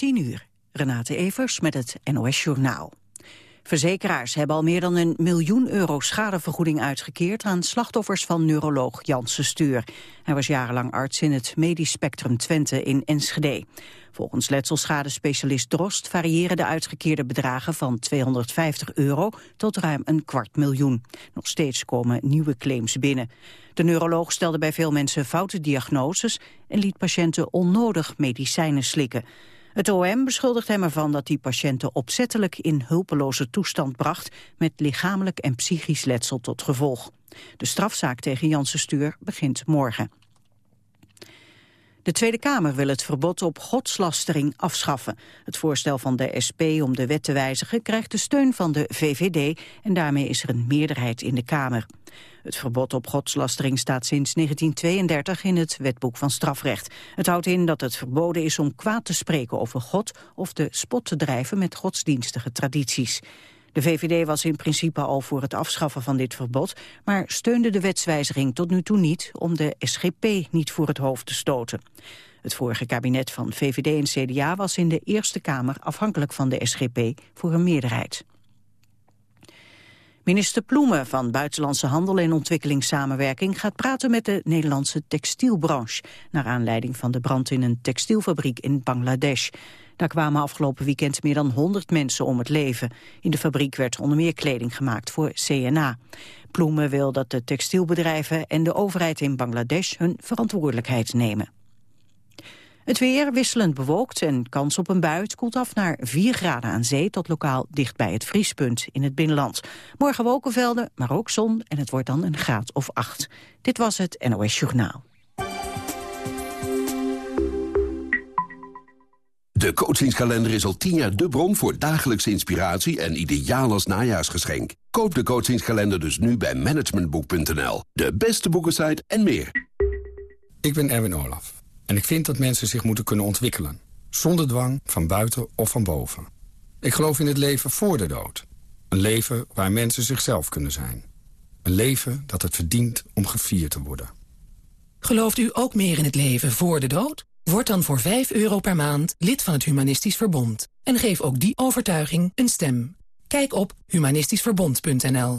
10 uur. Renate Evers met het NOS Journaal. Verzekeraars hebben al meer dan een miljoen euro schadevergoeding uitgekeerd aan slachtoffers van neuroloog Janssen Stuur. Hij was jarenlang arts in het Medisch Spectrum Twente in Enschede. Volgens letselschadespecialist Drost variëren de uitgekeerde bedragen van 250 euro tot ruim een kwart miljoen. Nog steeds komen nieuwe claims binnen. De neuroloog stelde bij veel mensen foute diagnoses en liet patiënten onnodig medicijnen slikken. Het OM beschuldigt hem ervan dat hij patiënten opzettelijk in hulpeloze toestand bracht met lichamelijk en psychisch letsel tot gevolg. De strafzaak tegen Janssen Stuur begint morgen. De Tweede Kamer wil het verbod op godslastering afschaffen. Het voorstel van de SP om de wet te wijzigen krijgt de steun van de VVD en daarmee is er een meerderheid in de Kamer. Het verbod op godslastering staat sinds 1932 in het wetboek van strafrecht. Het houdt in dat het verboden is om kwaad te spreken over God of de spot te drijven met godsdienstige tradities. De VVD was in principe al voor het afschaffen van dit verbod, maar steunde de wetswijziging tot nu toe niet om de SGP niet voor het hoofd te stoten. Het vorige kabinet van VVD en CDA was in de Eerste Kamer afhankelijk van de SGP voor een meerderheid. Minister Ploemen van Buitenlandse Handel en Ontwikkelingssamenwerking gaat praten met de Nederlandse textielbranche, naar aanleiding van de brand in een textielfabriek in Bangladesh. Daar kwamen afgelopen weekend meer dan 100 mensen om het leven. In de fabriek werd onder meer kleding gemaakt voor CNA. Ploemen wil dat de textielbedrijven en de overheid in Bangladesh hun verantwoordelijkheid nemen. Het weer wisselend bewolkt en kans op een bui. Koelt af naar 4 graden aan zee tot lokaal dicht bij het vriespunt in het binnenland. Morgen wolkenvelden, maar ook zon en het wordt dan een graad of 8. Dit was het NOS Journaal. De coachingskalender is al 10 jaar de bron voor dagelijkse inspiratie en ideaal als najaarsgeschenk. Koop de coachingskalender dus nu bij managementboek.nl. De beste boekensite en meer. Ik ben Erwin Olaf. En ik vind dat mensen zich moeten kunnen ontwikkelen. Zonder dwang, van buiten of van boven. Ik geloof in het leven voor de dood. Een leven waar mensen zichzelf kunnen zijn. Een leven dat het verdient om gevierd te worden. Gelooft u ook meer in het leven voor de dood? Word dan voor 5 euro per maand lid van het Humanistisch Verbond. En geef ook die overtuiging een stem. Kijk op humanistischverbond.nl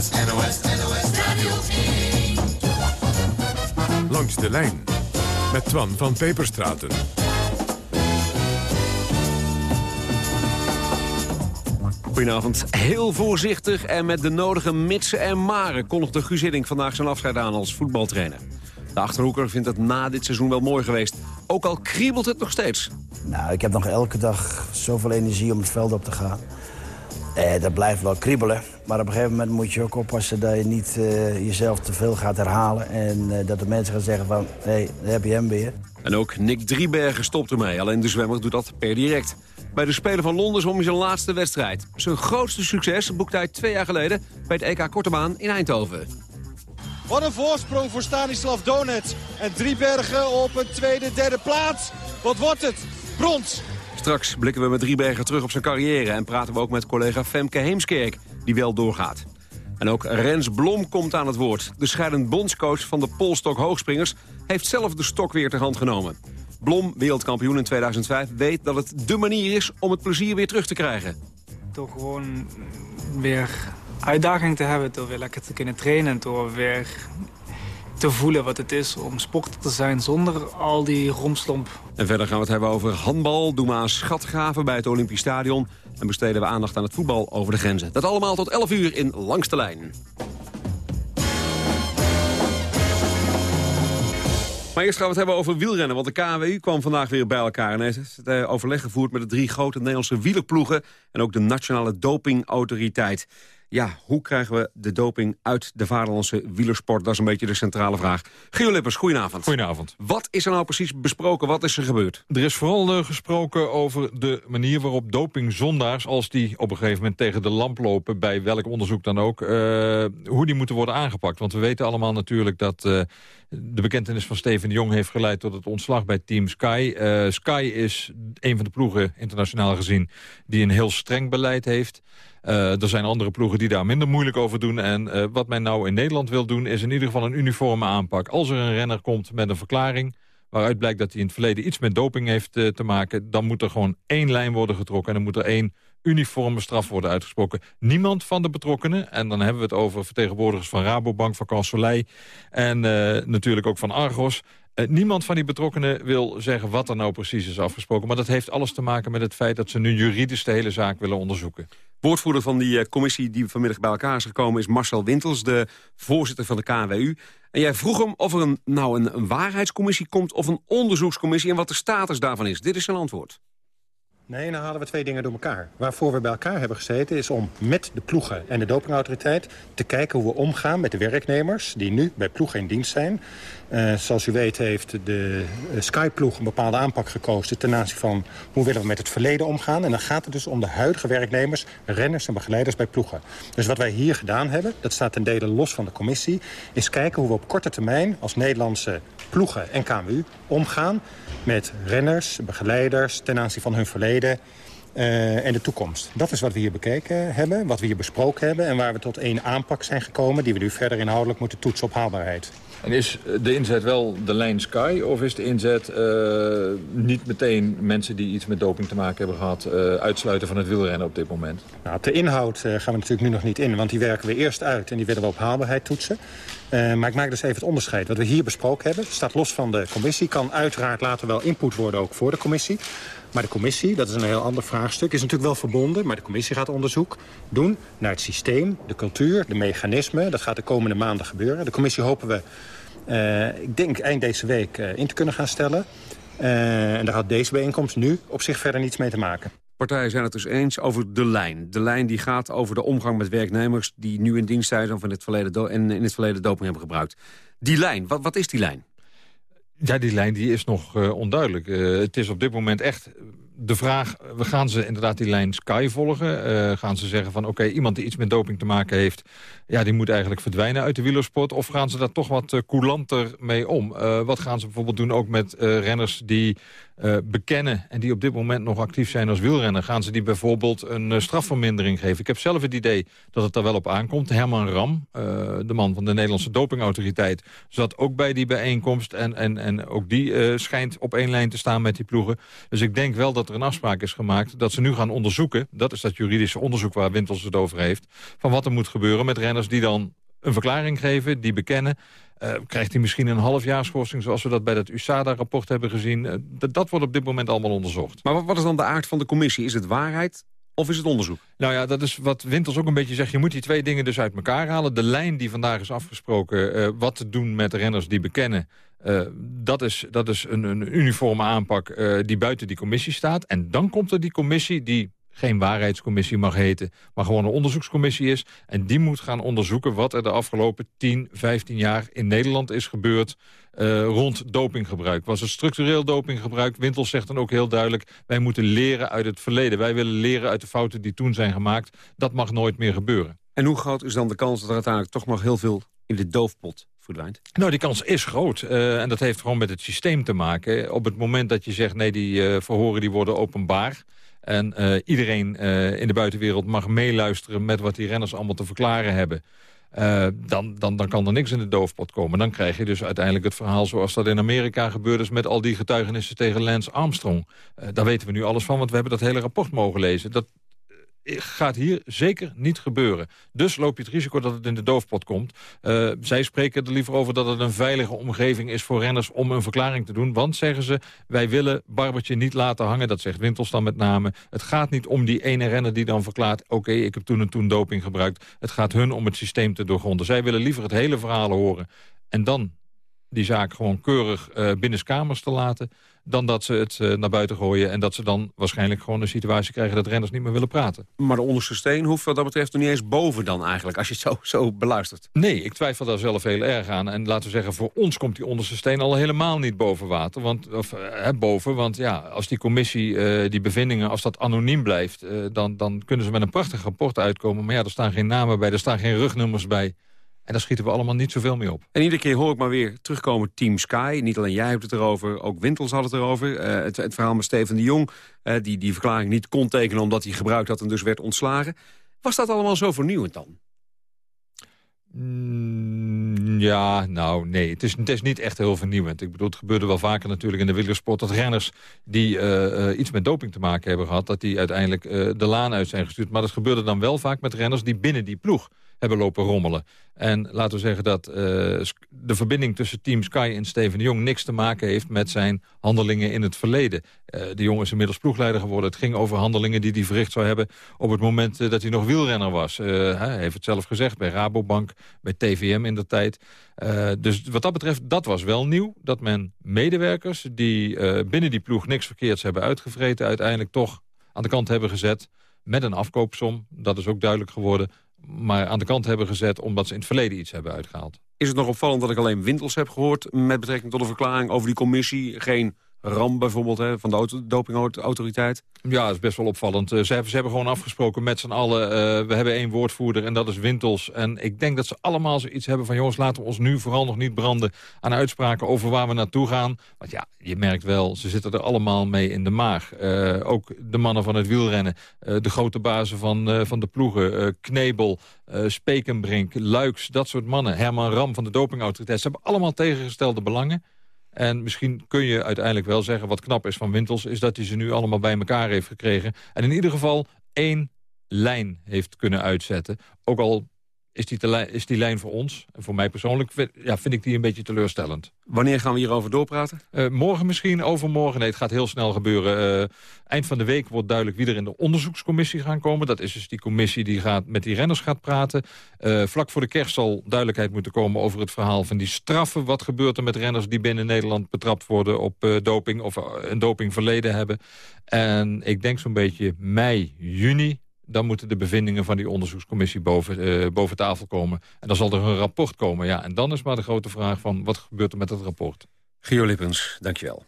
NOS, NOS, NOS Radio 1. Langs de lijn met Twan van Peperstraten. Goedenavond. Heel voorzichtig en met de nodige mitsen en maren... kondigde Guus Hiddink vandaag zijn afscheid aan als voetbaltrainer. De Achterhoeker vindt het na dit seizoen wel mooi geweest. Ook al kriebelt het nog steeds. Nou, ik heb nog elke dag zoveel energie om het veld op te gaan. Eh, dat blijft wel kriebelen. Maar op een gegeven moment moet je ook oppassen dat je niet uh, jezelf te veel gaat herhalen. En uh, dat de mensen gaan zeggen van, hé, hey, daar heb je hem weer. En ook Nick Driebergen stopt ermee. Alleen de zwemmer doet dat per direct. Bij de Spelen van Londen zwom hij zijn laatste wedstrijd. Zijn grootste succes boekte hij twee jaar geleden bij het EK Kortebaan in Eindhoven. Wat een voorsprong voor Stanislav Donets. En Driebergen op een tweede, derde plaats. Wat wordt het? Brons. Straks blikken we met Driebergen terug op zijn carrière... en praten we ook met collega Femke Heemskerk, die wel doorgaat. En ook Rens Blom komt aan het woord. De scheidend bondscoach van de Polstok Hoogspringers... heeft zelf de stok weer ter hand genomen. Blom, wereldkampioen in 2005, weet dat het dé manier is... om het plezier weer terug te krijgen. Toch gewoon weer uitdaging te hebben... door weer lekker te kunnen trainen... door weer te voelen wat het is om sporter te zijn zonder al die romslomp. En verder gaan we het hebben over handbal, doen schatgraven bij het Olympisch Stadion... en besteden we aandacht aan het voetbal over de grenzen. Dat allemaal tot 11 uur in Langste Lijn. Maar eerst gaan we het hebben over wielrennen, want de KNWU kwam vandaag weer bij elkaar. En heeft het eh, overleg gevoerd met de drie grote Nederlandse wielerploegen... en ook de Nationale Dopingautoriteit. Ja, hoe krijgen we de doping uit de vaderlandse wielersport? Dat is een beetje de centrale vraag. Gio Lippers, goedenavond. Goedenavond. Wat is er nou precies besproken? Wat is er gebeurd? Er is vooral uh, gesproken over de manier waarop dopingzondaars... als die op een gegeven moment tegen de lamp lopen... bij welk onderzoek dan ook, uh, hoe die moeten worden aangepakt. Want we weten allemaal natuurlijk dat... Uh, de bekentenis van Steven de Jong heeft geleid tot het ontslag bij Team Sky. Uh, Sky is een van de ploegen, internationaal gezien, die een heel streng beleid heeft. Uh, er zijn andere ploegen die daar minder moeilijk over doen. En uh, wat men nou in Nederland wil doen, is in ieder geval een uniforme aanpak. Als er een renner komt met een verklaring waaruit blijkt dat hij in het verleden iets met doping heeft te maken... dan moet er gewoon één lijn worden getrokken en dan moet er één uniforme straf worden uitgesproken. Niemand van de betrokkenen, en dan hebben we het over vertegenwoordigers van Rabobank, van Consoleil... en uh, natuurlijk ook van Argos... Uh, niemand van die betrokkenen wil zeggen wat er nou precies is afgesproken. Maar dat heeft alles te maken met het feit dat ze nu juridisch de hele zaak willen onderzoeken. Woordvoerder van die uh, commissie die vanmiddag bij elkaar is gekomen... is Marcel Wintels, de voorzitter van de KWU. En jij vroeg hem of er nou een, een waarheidscommissie komt... of een onderzoekscommissie en wat de status daarvan is. Dit is zijn antwoord. Nee, dan halen we twee dingen door elkaar. Waarvoor we bij elkaar hebben gezeten is om met de ploegen en de dopingautoriteit... te kijken hoe we omgaan met de werknemers die nu bij ploegen in dienst zijn. Uh, zoals u weet heeft de Sky-ploeg een bepaalde aanpak gekozen... ten aanzien van hoe willen we met het verleden omgaan. En dan gaat het dus om de huidige werknemers, renners en begeleiders bij ploegen. Dus wat wij hier gedaan hebben, dat staat ten dele los van de commissie... is kijken hoe we op korte termijn als Nederlandse ploegen en KMU omgaan... met renners, begeleiders ten aanzien van hun verleden... Uh, en de toekomst. Dat is wat we hier bekeken hebben, wat we hier besproken hebben... en waar we tot één aanpak zijn gekomen... die we nu verder inhoudelijk moeten toetsen op haalbaarheid. En is de inzet wel de lijn Sky of is de inzet uh, niet meteen mensen die iets met doping te maken hebben gehad... Uh, uitsluiten van het wielrennen op dit moment? Nou, op de inhoud gaan we natuurlijk nu nog niet in, want die werken we eerst uit... en die willen we op haalbaarheid toetsen. Maar ik maak dus even het onderscheid. Wat we hier besproken hebben, staat los van de commissie... kan uiteraard later wel input worden ook voor de commissie... Maar de commissie, dat is een heel ander vraagstuk, is natuurlijk wel verbonden. Maar de commissie gaat onderzoek doen naar het systeem, de cultuur, de mechanismen. Dat gaat de komende maanden gebeuren. De commissie hopen we, uh, ik denk eind deze week, uh, in te kunnen gaan stellen. En daar had deze bijeenkomst nu op zich verder niets mee te maken. Partijen zijn het dus eens over de lijn. De lijn die gaat over de omgang met werknemers... die nu in dienst zijn of het verleden, en in het verleden doping hebben gebruikt. Die lijn, wat, wat is die lijn? Ja, die lijn die is nog uh, onduidelijk. Uh, het is op dit moment echt de vraag, gaan ze inderdaad die lijn Sky volgen? Uh, gaan ze zeggen van oké, iemand die iets met doping te maken heeft... ja, die moet eigenlijk verdwijnen uit de wielersport? Of gaan ze daar toch wat uh, coulanter mee om? Uh, wat gaan ze bijvoorbeeld doen ook met renners die bekennen... en die op dit moment nog actief zijn als wielrenner? Gaan ze die bijvoorbeeld een strafvermindering geven? Ik heb zelf het idee dat het daar wel op aankomt. Herman Ram, de man van de Nederlandse dopingautoriteit... zat ook bij die bijeenkomst en, en, en ook die schijnt op één lijn te staan met die ploegen. Dus ik denk wel dat er een afspraak is gemaakt... dat ze nu gaan onderzoeken, dat is dat juridische onderzoek waar Wintels het over heeft... van wat er moet gebeuren met renners die dan een verklaring geven, die bekennen... Uh, krijgt hij misschien een halfjaarschorsing zoals we dat bij dat USADA-rapport hebben gezien. Uh, dat wordt op dit moment allemaal onderzocht. Maar wat is dan de aard van de commissie? Is het waarheid of is het onderzoek? Nou ja, dat is wat Wintels ook een beetje zegt. Je moet die twee dingen dus uit elkaar halen. De lijn die vandaag is afgesproken, uh, wat te doen met renners die bekennen... Uh, dat is, dat is een, een uniforme aanpak uh, die buiten die commissie staat. En dan komt er die commissie die geen waarheidscommissie mag heten... maar gewoon een onderzoekscommissie is. En die moet gaan onderzoeken wat er de afgelopen 10, 15 jaar in Nederland is gebeurd... Uh, rond dopinggebruik. Was het structureel dopinggebruik? Wintels zegt dan ook heel duidelijk... wij moeten leren uit het verleden. Wij willen leren uit de fouten die toen zijn gemaakt. Dat mag nooit meer gebeuren. En hoe groot is dan de kans dat er uiteindelijk toch nog heel veel in de doofpot verdwijnt? Nou, die kans is groot. Uh, en dat heeft gewoon met het systeem te maken. Op het moment dat je zegt, nee, die uh, verhoren die worden openbaar... en uh, iedereen in de buitenwereld mag meeluisteren... met wat die renners allemaal te verklaren hebben... Uh, dan, dan, dan kan er niks in de doofpot komen. Dan krijg je dus uiteindelijk het verhaal zoals dat in Amerika gebeurd is... met al die getuigenissen tegen Lance Armstrong. Daar weten we nu alles van, want we hebben dat hele rapport mogen lezen. Dat, gaat hier zeker niet gebeuren. Dus loop je het risico dat het in de doofpot komt. Uh, zij spreken er liever over dat het een veilige omgeving is voor renners om een verklaring te doen. Want, zeggen ze, wij willen Barbertje niet laten hangen. Dat zegt Wintels dan met name. Het gaat niet om die ene renner die dan verklaart... oké, ik heb toen en toen doping gebruikt. Het gaat hun om het systeem te doorgronden. Zij willen liever het hele verhaal horen. En dan die zaak gewoon keurig uh, binnenskamers te laten dan dat ze het uh, naar buiten gooien... en dat ze dan waarschijnlijk gewoon een situatie krijgen... dat renners niet meer willen praten. Maar de onderste steen hoeft wat dat betreft nog niet eens boven dan eigenlijk... als je het zo, zo beluistert. Nee, ik twijfel daar zelf heel erg aan. En laten we zeggen, voor ons komt die onderste steen al helemaal niet boven water. Want, of uh, boven, want ja, als die commissie, uh, die bevindingen... als dat anoniem blijft, dan, dan kunnen ze met een prachtig rapport uitkomen. Maar ja, er staan geen namen bij, er staan geen rugnummers bij... En daar schieten we allemaal niet zoveel mee op. En iedere keer hoor ik maar weer terugkomen Team Sky. Niet alleen jij hebt het erover, ook Wintels had het erover. Uh, het, het, verhaal met Steven de Jong, uh, die die verklaring niet kon tekenen... omdat hij gebruikt had en dus werd ontslagen. Was dat allemaal zo vernieuwend dan? Mm, ja, nou nee, het is, het is niet echt heel vernieuwend. Ik bedoel, het gebeurde wel vaker natuurlijk in de wielersport... dat renners die uh, iets met doping te maken hebben gehad... dat die uiteindelijk de laan uit zijn gestuurd. Maar dat gebeurde dan wel vaak met renners die binnen die ploeg hebben lopen rommelen. En laten we zeggen dat uh, de verbinding tussen Team Sky en Steven de Jong... niks te maken heeft met zijn handelingen in het verleden. Uh, de jongen is inmiddels ploegleider geworden. Het ging over handelingen die hij verricht zou hebben... op het moment uh, dat hij nog wielrenner was. hij heeft het zelf gezegd bij Rabobank, bij TVM in de tijd. dus wat dat betreft, dat was wel nieuw. Dat men medewerkers die binnen die ploeg niks verkeerds hebben uitgevreten... uiteindelijk toch aan de kant hebben gezet met een afkoopsom. Dat is ook duidelijk geworden maar aan de kant hebben gezet... omdat ze in het verleden iets hebben uitgehaald. Is het nog opvallend dat ik alleen Wintels heb gehoord... met betrekking tot de verklaring over die commissie? Geen Ram bijvoorbeeld hè, van de dopingautoriteit? Ja, dat is best wel opvallend. Uh, ze, hebben, gewoon afgesproken met z'n allen. Uh, we hebben één woordvoerder en dat is Wintels. En ik denk dat ze allemaal zoiets hebben van... jongens, laten we ons nu vooral nog niet branden aan uitspraken... over waar we naartoe gaan. Want ja, je merkt wel, ze zitten er allemaal mee in de maag. Uh, ook de mannen van het wielrennen. de grote bazen van, van de ploegen. Knebel, Spekenbrink, Luiks, dat soort mannen. Herman Ram van de dopingautoriteit. Ze hebben allemaal tegengestelde belangen. En misschien kun je uiteindelijk wel zeggen... wat knap is van Wintels... is dat hij ze nu allemaal bij elkaar heeft gekregen. En in ieder geval één lijn heeft kunnen uitzetten. Ook al is die, is die lijn voor ons, en voor mij persoonlijk, vind, ja, vind ik die een beetje teleurstellend. Wanneer gaan we hierover doorpraten? Uh, morgen misschien, overmorgen. Nee, het gaat heel snel gebeuren. Uh, eind van de week wordt duidelijk wie er in de onderzoekscommissie gaan komen. Dat is dus die commissie die gaat, met die renners gaat praten. Uh, vlak voor de kerst zal duidelijkheid moeten komen over het verhaal van die straffen. Wat gebeurt er met renners die binnen Nederland betrapt worden op doping of een dopingverleden hebben. En ik denk zo'n beetje mei, juni dan moeten de bevindingen van die onderzoekscommissie boven, uh, boven tafel komen. En dan zal er een rapport komen. Ja, en dan is maar de grote vraag van wat gebeurt er met het rapport. Gio Lippens, dankjewel.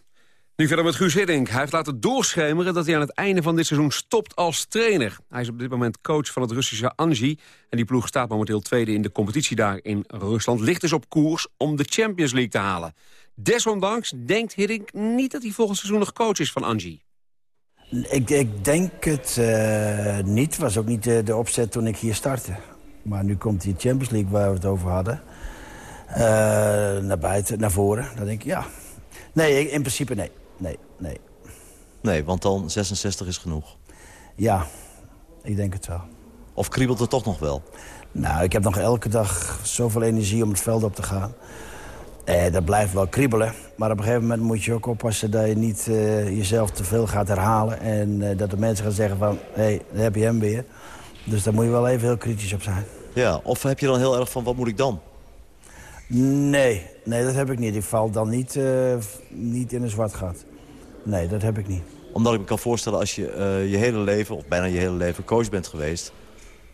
Nu verder met Guus Hiddink. Hij heeft laten doorschemeren dat hij aan het einde van dit seizoen stopt als trainer. Hij is op dit moment coach van het Russische Anji. En die ploeg staat momenteel tweede in de competitie daar in Rusland. Ligt dus op koers om de Champions League te halen. Desondanks denkt Hiddink niet dat hij volgend seizoen nog coach is van Anji. Ik, ik denk het uh, niet. was ook niet de, de, opzet toen ik hier startte. Maar nu komt die Champions League waar we het over hadden. Uh, naar buiten, naar voren. Dan denk ik, ja. Nee, in principe nee. Nee, nee. Nee, want dan 66 is genoeg. Ja, ik denk het wel. Of kriebelt het toch nog wel? Nou, ik heb nog elke dag zoveel energie om het veld op te gaan. Eh, dat blijft wel kriebelen. Maar op een gegeven moment moet je ook oppassen dat je niet uh, jezelf te veel gaat herhalen. En uh, dat de mensen gaan zeggen van, hé, hey, daar heb je hem weer. Dus daar moet je wel even heel kritisch op zijn. Ja, of heb je dan heel erg van, wat moet ik dan? Nee, nee dat heb ik niet. Ik val dan niet, uh, niet in een zwart gat. Nee, dat heb ik niet. Omdat ik me kan voorstellen, als je je hele leven, of bijna je hele leven coach bent geweest...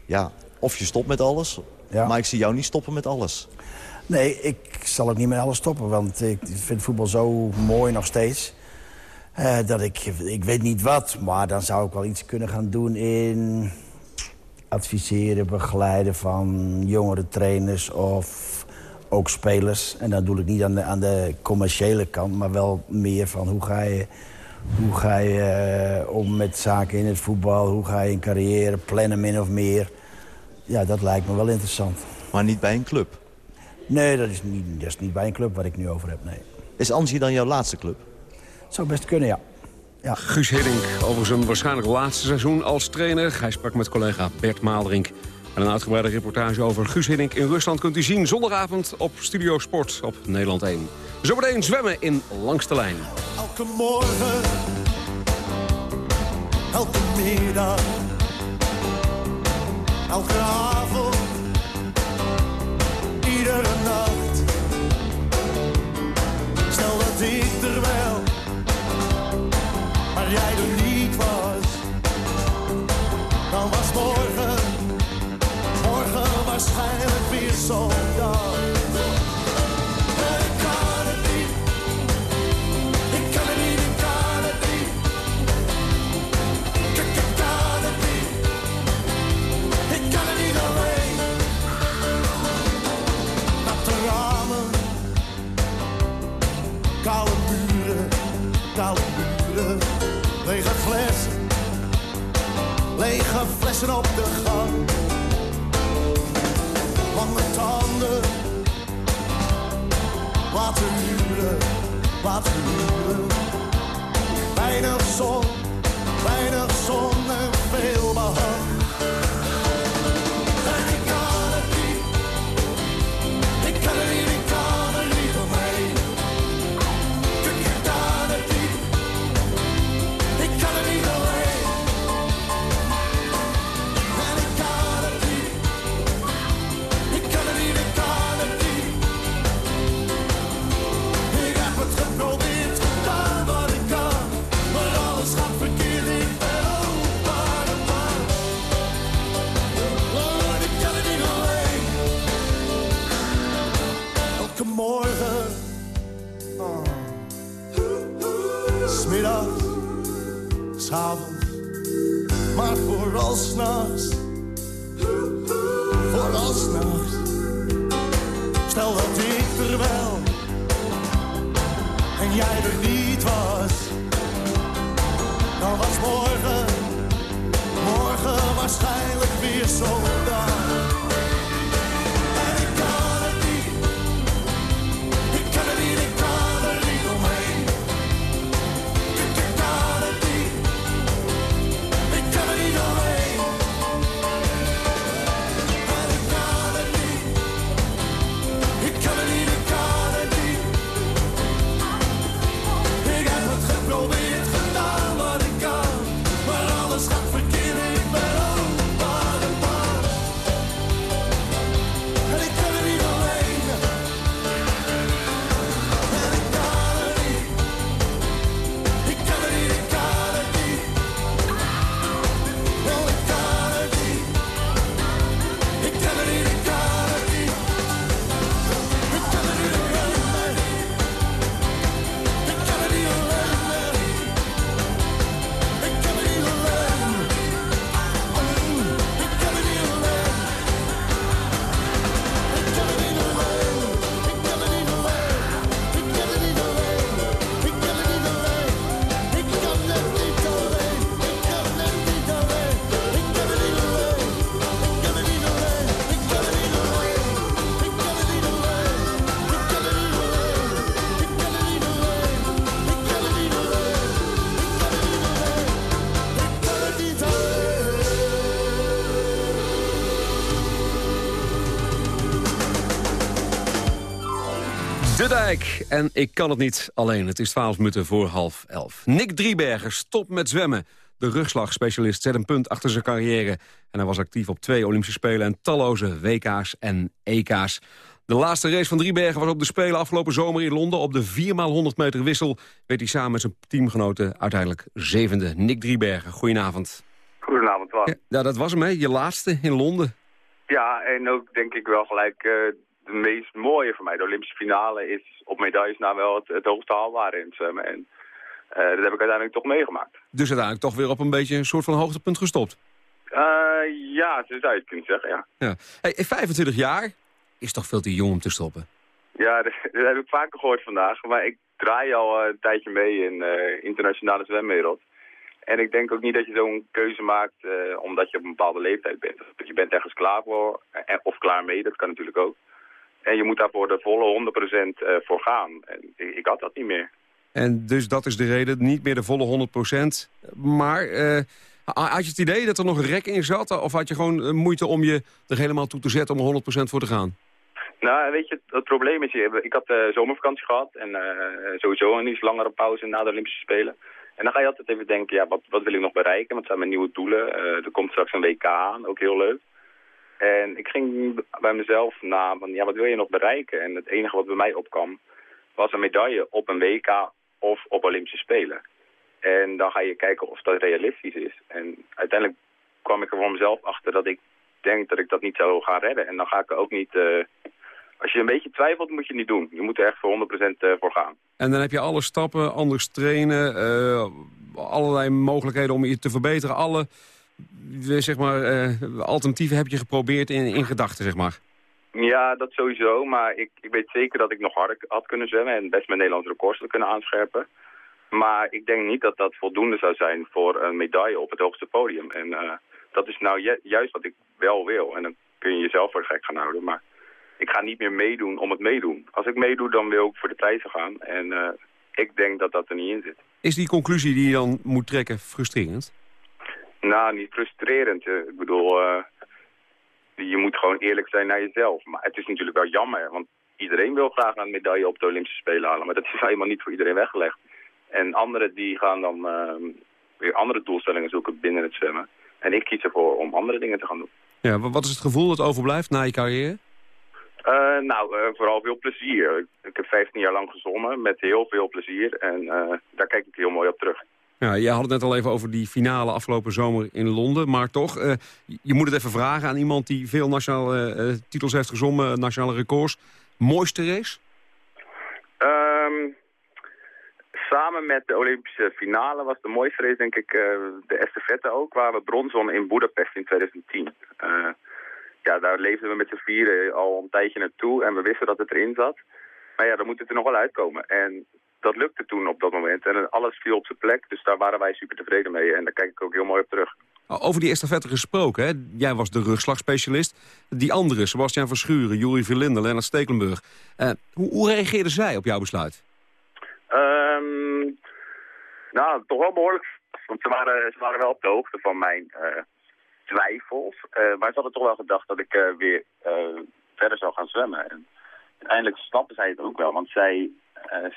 ja, of je stopt met alles, ja. maar ik zie jou niet stoppen met alles. Nee, ik zal ook niet met alles stoppen. Want ik vind voetbal zo mooi nog steeds. Uh, dat ik, ik weet niet wat, maar dan zou ik wel iets kunnen gaan doen in adviseren, begeleiden van jongere trainers of ook spelers. En dan doe ik niet aan de, aan de commerciële kant, maar wel meer van hoe ga je, hoe ga je uh, om met zaken in het voetbal, hoe ga je een carrière plannen min of meer. Ja, dat lijkt me wel interessant. Maar niet bij een club? Nee, dat is, niet, dat is niet bij een club waar ik nu over heb, nee. Is Angie dan jouw laatste club? Zou best kunnen, ja. ja. Guus Hiddink over zijn waarschijnlijk laatste seizoen als trainer. Hij sprak met collega Bert Maalderink. En een uitgebreide reportage over Guus Hiddink in Rusland kunt u zien zondagavond op Studio Sport op Nederland 1. Zometeen zwemmen in Langste Lijn. Elke morgen, elke middag, elke avond Stel dat ik er wel, maar jij er niet was. Dan was morgen, morgen waarschijnlijk weer zo'n dag. De Dijk. En ik kan het niet alleen. Het is 12 minuten voor half elf. Nick Drieberger stopt met zwemmen. De rugslagspecialist zet een punt achter zijn carrière. En hij was actief op twee Olympische Spelen en talloze WK's en EK's. De laatste race van Driebergen was op de Spelen afgelopen zomer in Londen. Op de 4x100 meter wissel werd hij samen met zijn teamgenoten uiteindelijk zevende. Nick Driebergen, goedenavond. Goedenavond, Twan. Ja, nou, dat was hem, hè? Je laatste in Londen. Ja, en ook denk ik wel gelijk eh, de meest mooie voor mij. De Olympische finale is op medailles nou wel het, het hoogste haalbare in het zwemmen. En eh, dat heb ik uiteindelijk toch meegemaakt. Dus uiteindelijk toch weer op een beetje een soort van hoogtepunt gestopt. Eh, ja, zo zou je het kunnen zeggen, ja. Ja. Hey, 25 jaar is toch veel te jong om te stoppen? Ja, dat, dat heb ik vaker gehoord vandaag. Maar ik draai al eh, een tijdje mee in de internationale zwemwereld. En ik denk ook niet dat je zo'n keuze maakt eh, omdat je op een bepaalde leeftijd bent. Je bent ergens klaar voor, of klaar mee, dat kan natuurlijk ook. En je moet daar voor de volle 100% eh, voor gaan. En ik, ik had dat niet meer. En dus dat is de reden, niet meer de volle 100%. Maar eh, had je het idee dat er nog een rek in zat? Of had je gewoon eh, moeite om je er helemaal toe te zetten om er 100% voor te gaan? Nou, weet je, het probleem is, ik had uh, zomervakantie gehad en uh, sowieso een iets langere pauze na de Olympische Spelen. En dan ga je altijd even denken, ja, wat, wat wil ik nog bereiken? Wat zijn mijn nieuwe doelen? Uh, er komt straks een WK aan, ook heel leuk. En ik ging bij mezelf na, van, ja, wat wil je nog bereiken? En het enige wat bij mij opkwam, was een medaille op een WK of op Olympische Spelen. En dan ga je kijken of dat realistisch is. En uiteindelijk kwam ik er voor mezelf achter dat ik denk dat ik dat niet zou gaan redden. En dan ga ik er ook niet... eh, als je een beetje twijfelt, moet je niet doen. Je moet er echt voor 100% eh, voor gaan. En dan heb je alle stappen, anders trainen, eh, allerlei mogelijkheden om je te verbeteren. Alle zeg maar, eh, alternatieven heb je geprobeerd in, in gedachten, zeg maar. Ja, dat sowieso. Maar ik, ik weet zeker dat ik nog harder had kunnen zwemmen en best mijn Nederlands record zou kunnen aanscherpen. Maar ik denk niet dat dat voldoende zou zijn voor een medaille op het hoogste podium. En eh, dat is nou ju- juist wat ik wel wil. En dan kun je jezelf voor gek gaan houden. Maar ik ga niet meer meedoen om het meedoen. Als ik meedoe, dan wil ik voor de prijzen gaan. En eh, ik denk dat dat er niet in zit. Is die conclusie die je dan moet trekken frustrerend? Nou, niet frustrerend. Ik bedoel, eh, je moet gewoon eerlijk zijn naar jezelf. Maar het is natuurlijk wel jammer, want iedereen wil graag een medaille op de Olympische Spelen halen. Maar dat is helemaal niet voor iedereen weggelegd. En anderen die gaan dan eh, weer andere doelstellingen zoeken binnen het zwemmen. En ik kies ervoor om andere dingen te gaan doen. Ja, wa- wat is het gevoel dat overblijft na je carrière? Eh, nou, eh, vooral veel plezier. Ik, ik heb 15 jaar lang gezongen met heel veel plezier. En daar kijk ik heel mooi op terug. Ja, jij had het net al even over die finale afgelopen zomer in Londen. Maar toch, eh, je moet het even vragen aan iemand die veel nationale eh, titels heeft gezongen, nationale records. Mooiste race? Ehm, samen met de Olympische finale was de mooiste race denk ik eh, de estafette ook. Waar we brons wonnen in Budapest in 2010. Eh, ja, daar leefden we met z'n vieren al een tijdje naartoe. En we wisten dat het erin zat. Maar ja, dan moet het er nog wel uitkomen. En dat lukte toen op dat moment. En alles viel op zijn plek. Dus daar waren wij super tevreden mee. En daar kijk ik ook heel mooi op terug. Over die estafette gesproken, hè? jij was de rugslagspecialist. Die andere, Sebastian Verschuren, Jurie Verlinde, Lennart Stekelenburg. Eh, hoe, hoe reageerden zij op jouw besluit? Ehm, nou, toch wel behoorlijk. Want ze waren, ze waren wel op de hoogte van mijn eh, twijfels. Eh, maar ze hadden toch wel gedacht dat ik weer verder zou gaan zwemmen. En uiteindelijk snappen zij het ook wel. Want zij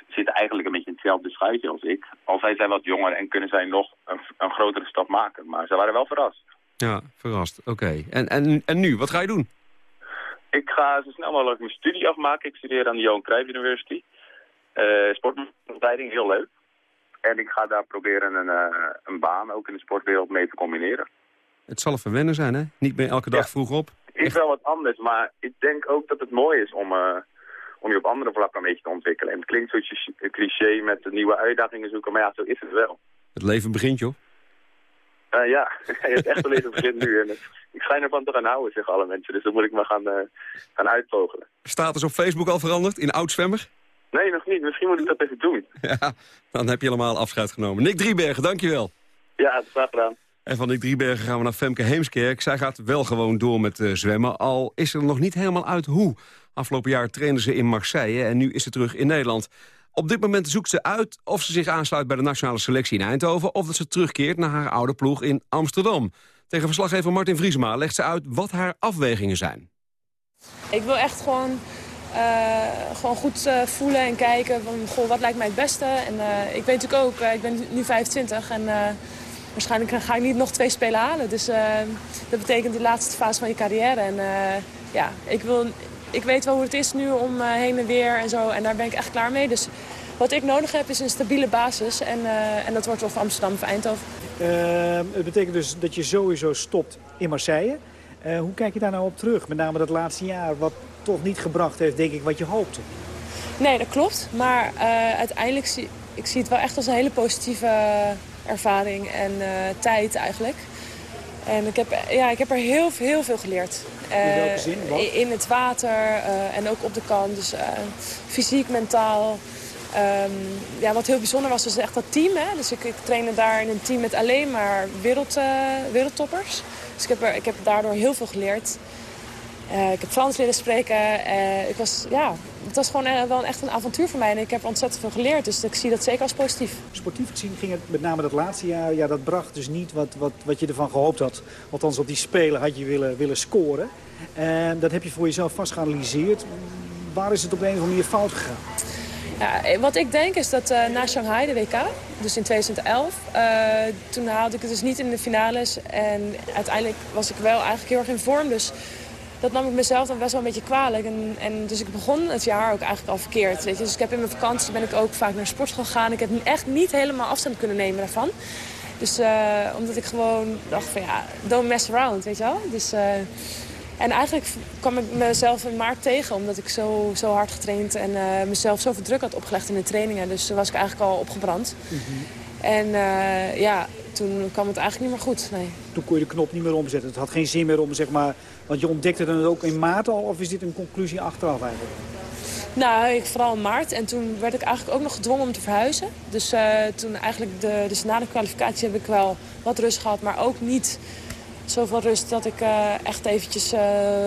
zitten eigenlijk een beetje in hetzelfde schuitje als ik. Al zijn zij wat jonger en kunnen zij nog een, een grotere stap maken. Maar ze waren wel verrast. Ja, verrast. Oké. En, en, en nu, wat ga je doen? Ik ga zo snel mogelijk mijn studie afmaken. Ik studeer aan de Johan Cruijff University. Eh sportopleiding, heel leuk. En ik ga daar proberen een, eh, een baan ook in de sportwereld mee te combineren. Het zal even wennen zijn, hè? Niet meer elke dag vroeg op. Is wel wat anders, maar ik denk ook dat het mooi is om, eh, om je op andere vlakken een beetje te ontwikkelen. En het klinkt zo'n cliché met de nieuwe uitdagingen zoeken, maar ja, zo is het wel. Het leven begint, joh. Eh, ja, het echte leven begint nu. En ik schijn ervan te gaan houden, zeggen alle mensen. Dus dan moet ik me gaan, eh, gaan uitvogelen. Status op Facebook al veranderd in oud-zwemmer? Nee, nog niet. Misschien moet ik dat even doen. Ja, dan heb je helemaal afscheid genomen. Nick Driebergen, dankjewel. Ja, dat graag gedaan. En van Nick Driebergen gaan we naar Femke Heemskerk. Zij gaat wel gewoon door met eh, zwemmen, al is er nog niet helemaal uit hoe. Afgelopen jaar trainde ze in Marseille en nu is ze terug in Nederland. Op dit moment zoekt ze uit of ze zich aansluit bij de nationale selectie in Eindhoven... of dat ze terugkeert naar haar oude ploeg in Amsterdam. Tegen verslaggever Martin Vriesema legt ze uit wat haar afwegingen zijn. Ik wil echt gewoon, eh, gewoon goed eh, voelen en kijken van goh, wat lijkt mij het beste. En ik weet natuurlijk ook, ik ben nu 25 en waarschijnlijk ga ik niet nog twee spelen halen. Dus eh, dat betekent de laatste fase van je carrière. En eh, ja, ik, wil, ik weet wel hoe het is nu om eh, heen en weer en zo. En daar ben ik echt klaar mee. Dus wat ik nodig heb is een stabiele basis. En, en dat wordt of Amsterdam of Eindhoven. Het betekent dus dat je sowieso stopt in Marseille. Hoe kijk je daar nou op terug? Met name dat laatste jaar, wat toch niet gebracht heeft, denk ik, wat je hoopte. Nee, dat klopt. Maar uiteindelijk zie ik zie het wel echt als een hele positieve ervaring en eh, tijd eigenlijk. En ik heb, ja, ik heb er heel, heel veel geleerd. In welke Eh, zin? Wat? in- het water eh, en ook op de kant. Dus fysiek, mentaal. Ehm, ja, wat heel bijzonder was, was echt dat team. Hè? Dus ik, ik trainde daar in een team met alleen maar wereld, wereldtoppers. Dus ik heb, er, ik heb daardoor heel veel geleerd. Eh, ik heb Frans leren spreken. Eh, ik was, ja, het was gewoon eh, wel een- echt een avontuur voor mij. En ik heb ontzettend veel geleerd. Dus ik zie dat zeker als positief. Sportief gezien ging het met name dat laatste jaar, ja, dat bracht dus niet wat, wat, wat je ervan gehoopt had. Althans, op die spelen had je willen, willen scoren. En dat heb je voor jezelf vast geanalyseerd. Waar is het op de een of andere manier fout gegaan? Ja, wat ik denk is dat na Shanghai, de WK, dus in 2011... eh, toen haalde ik het dus niet in de finales. En uiteindelijk was ik wel eigenlijk heel erg in vorm. Dus dat nam ik mezelf dan best wel een beetje kwalijk. En, en dus ik begon het jaar ook eigenlijk al verkeerd. Weet je. Dus ik heb in mijn vakantie ben ik ook vaak naar sport gegaan. Ik heb echt niet helemaal afstand kunnen nemen daarvan. Dus eh, omdat ik gewoon dacht van ja, don't mess around, weet je wel. Dus, eh, en eigenlijk kwam ik mezelf in maart tegen omdat ik zo, zo hard getraind en eh, mezelf zoveel druk had opgelegd in de trainingen. Dus toen was ik eigenlijk al opgebrand. En eh, ja, toen kwam het eigenlijk niet meer goed. Nee. Toen kon je de knop niet meer omzetten. Het had geen zin meer om, zeg maar... Want je ontdekte het ook in maart al, of is dit een conclusie achteraf eigenlijk? Nou, ik, vooral in maart. En toen werd ik eigenlijk ook nog gedwongen om te verhuizen. Dus eh, toen eigenlijk, de, dus na de kwalificatie heb ik wel wat rust gehad. Maar ook niet zoveel rust dat ik eh, echt eventjes eh,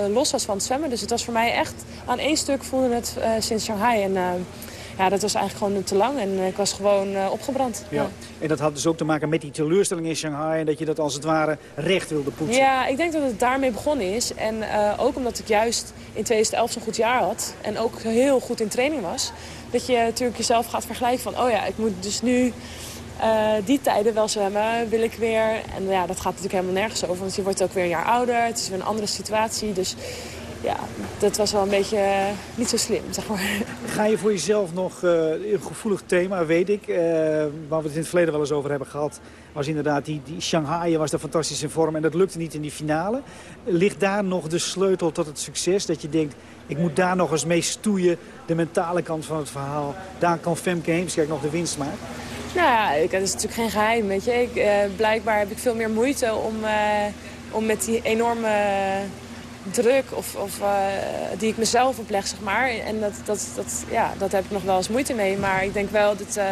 los was van het zwemmen. Dus het was voor mij echt, aan één stuk voelde het sinds Shanghai. En ja, dat was eigenlijk gewoon te lang. En ik was gewoon eh, opgebrand. Ja. En dat had dus ook te maken met die teleurstelling in Shanghai... en dat je dat als het ware recht wilde poetsen. Ja, ik denk dat het daarmee begonnen is. En eh, ook omdat ik juist in 2011 zo'n goed jaar had. En ook heel goed in training was. Dat je natuurlijk jezelf gaat vergelijken van... oh ja, ik moet dus nu eh, die tijden wel zwemmen. Wil ik weer... En ja, dat gaat natuurlijk helemaal nergens over. Want je wordt ook weer een jaar ouder. Het is weer een andere situatie. Dus ja, dat was wel een beetje eh, niet zo slim, zeg maar. Ga je voor jezelf nog eh, een gevoelig thema, weet ik, eh, waar we het in het verleden wel eens over hebben gehad, was inderdaad die, die Shanghai was daar fantastisch in vorm en dat lukte niet in die finale. Ligt daar nog de sleutel tot het succes? Dat je denkt, ik moet daar nog eens mee stoeien, de mentale kant van het verhaal. Daar kan Femke Heemskerk nog de winst maken. Nou ja, ik- dat is natuurlijk geen geheim, weet je. Ik, blijkbaar heb ik veel meer moeite om, om met die enorme druk of, of, eh, die ik mezelf opleg, zeg maar. En dat, dat, dat, ja, dat heb ik nog wel eens moeite mee. Maar ik denk wel dat... eh,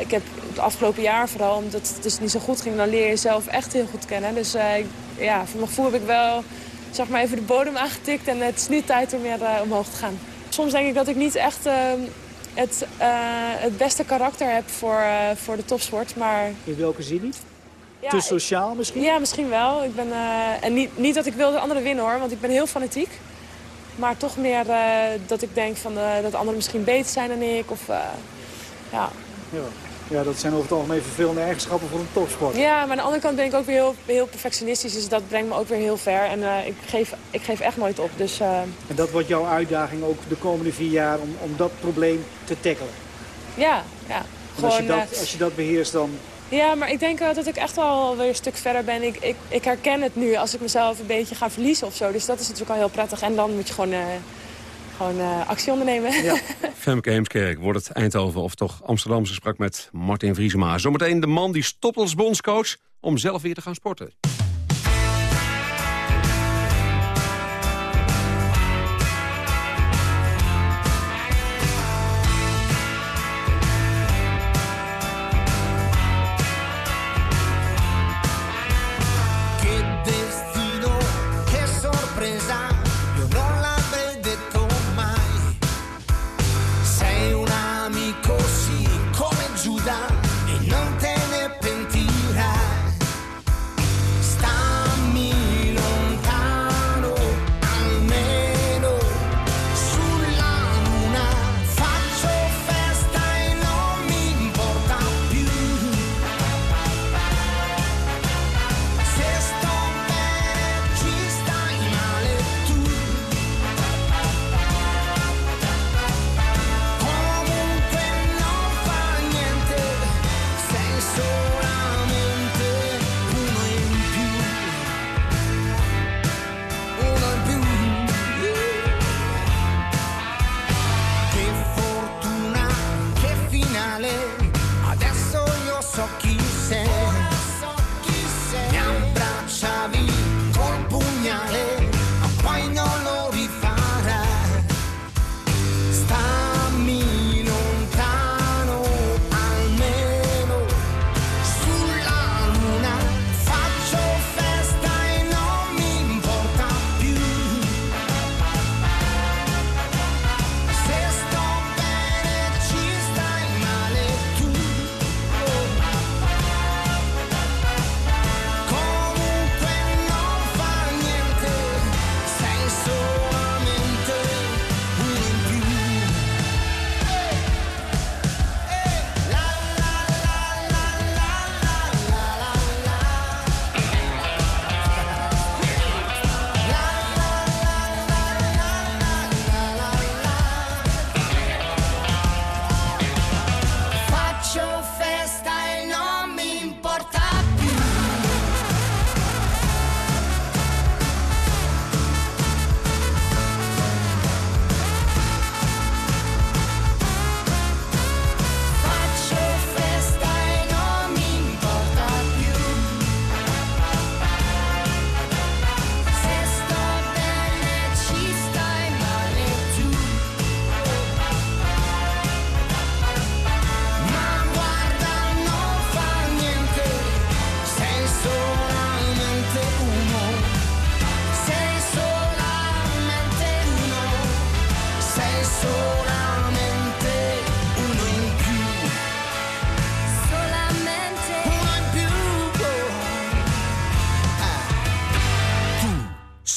ik heb het afgelopen jaar vooral, omdat het dus niet zo goed ging... dan leer je jezelf echt heel goed kennen. Dus ik- ja, voor mijn gevoel heb ik wel zeg maar even de bodem aangetikt... en het is nu tijd om weer omhoog te gaan. Soms denk ik dat ik niet echt eh, het, het beste karakter heb voor, voor de topsport. Maar In welke zin niet? Ja, Te sociaal misschien? ja, misschien wel. Ik ben, eh, en niet, niet dat ik wil dat anderen winnen hoor, want ik ben heel fanatiek. Maar toch meer eh, dat ik denk van, eh, dat anderen misschien beter zijn dan ik. Of, ja. Ja. ja, dat zijn over het algemeen vervelende eigenschappen voor een topsport. ja, maar aan de andere kant ben ik ook weer heel, heel perfectionistisch. Dus dat brengt me ook weer heel ver. En ik, geef, ik geef echt nooit op. Dus En dat wordt jouw uitdaging ook de komende vier jaar om, om dat probleem te tackelen. ja, ja. Want als, je Gewoon, dat, als je dat beheerst, dan Ja, maar ik denk wel dat ik echt wel weer een stuk verder ben. Ik, ik, ik herken het nu als ik mezelf een beetje ga verliezen of zo. Dus dat is natuurlijk al heel prettig. En dan moet je gewoon, eh, gewoon eh, actie ondernemen. Femke Heemskerk wordt het Eindhoven of toch Amsterdam. Ze sprak met Martin Vriesema. Zometeen de man die stopt als bondscoach om zelf weer te gaan sporten.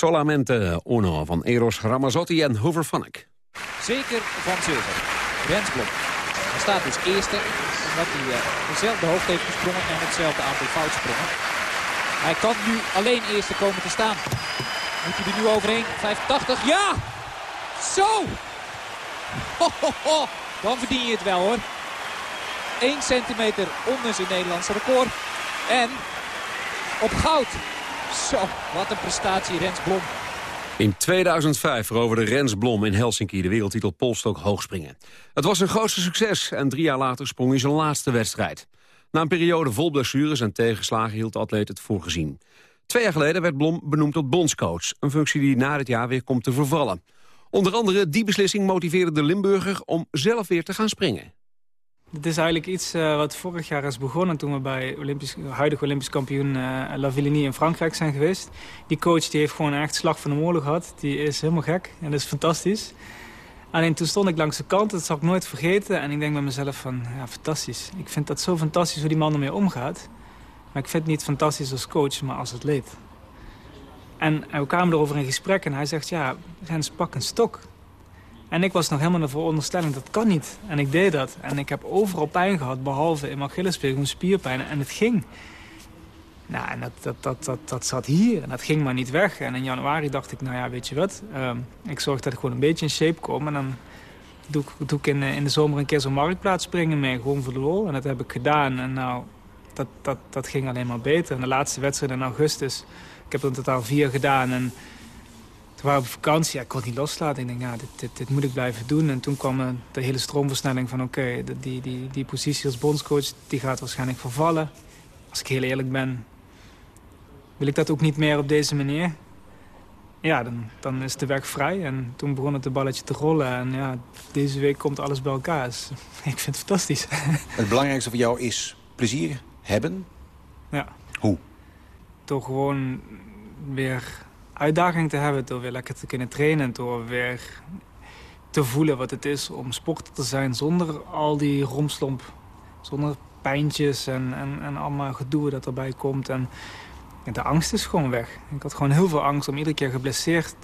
Solamente Uno van Eros Ramazzotti en Hoover Vanek. Zeker van zilver. Rensblom. Hij staat dus eerste omdat hij eh, dezelfde hoogte heeft gesprongen en hetzelfde aantal foutsprongen. Hij kan nu alleen eerste komen te staan. Moet hij er nu overheen? 85. Ja! Zo! Ho, ho, ho. Dan verdien je het wel hoor. 1 centimeter onder zijn Nederlandse record. En op goud. Zo, wat een prestatie Rens Blom. In 2005 veroverde Rens Blom in Helsinki de wereldtitel polstok hoogspringen. Het was een grootste succes en drie jaar later sprong hij zijn laatste wedstrijd. Na een periode vol blessures en tegenslagen hield de atleet het voor gezien. Twee jaar geleden werd Blom benoemd tot bondscoach. Een functie die na dit jaar weer komt te vervallen. Onder andere die beslissing motiveerde de Limburger om zelf weer te gaan springen. Het is eigenlijk iets uh, wat vorig jaar is begonnen toen we bij Olympisch, huidige Olympisch kampioen uh, La in Frankrijk zijn geweest. Die coach die heeft gewoon echt slag van de molen gehad. Die is helemaal gek en dat is fantastisch. Alleen toen stond ik langs de kant, dat zal ik nooit vergeten. En ik denk bij mezelf van, ja fantastisch. Ik vind dat zo fantastisch hoe die man ermee omgaat. Maar ik vind het niet fantastisch als coach, maar als atleet. En we kwamen erover in gesprek en hij zegt, ja Rens pak een stok. En ik was nog helemaal in de veronderstelling, dat kan niet. En ik deed dat. En ik heb overal pijn gehad, behalve in mijn Achillespees, gewoon spierpijn. En het ging. Nou, en dat, dat, dat, dat, dat zat hier. En dat ging maar niet weg. En in januari dacht ik, nou ja, weet je wat. Uh, ik zorg dat ik gewoon een beetje in shape kom. En dan doe ik, doe ik in, in de zomer een keer zo'n marktplaats springen mee. Gewoon voor de lol. En dat heb ik gedaan. En nou, dat, dat, dat ging alleen maar beter. En de laatste wedstrijd in augustus. Ik heb er in totaal vier gedaan. En toen waren we op vakantie, ja, ik kon het niet loslaten. Ik denk, ja, dit, dit, dit, moet ik blijven doen. En toen kwam de hele stroomversnelling van... oké, okay, die, die, die positie als bondscoach die gaat waarschijnlijk vervallen. Als ik heel eerlijk ben, wil ik dat ook niet meer op deze manier. Ja, dan, dan is de weg vrij. En toen begon het de balletje te rollen. En ja, deze week komt alles bij elkaar. Dus, ik vind het fantastisch. Het belangrijkste voor jou is plezier hebben? Ja. Hoe? Door gewoon weer uitdaging te hebben. Door weer lekker te kunnen trainen. Door weer te voelen wat het is om sporter te zijn zonder al die romslomp. Zonder pijntjes en, en, en allemaal gedoe dat erbij komt. En de angst is gewoon weg. Ik had gewoon heel veel angst om iedere keer geblesseerd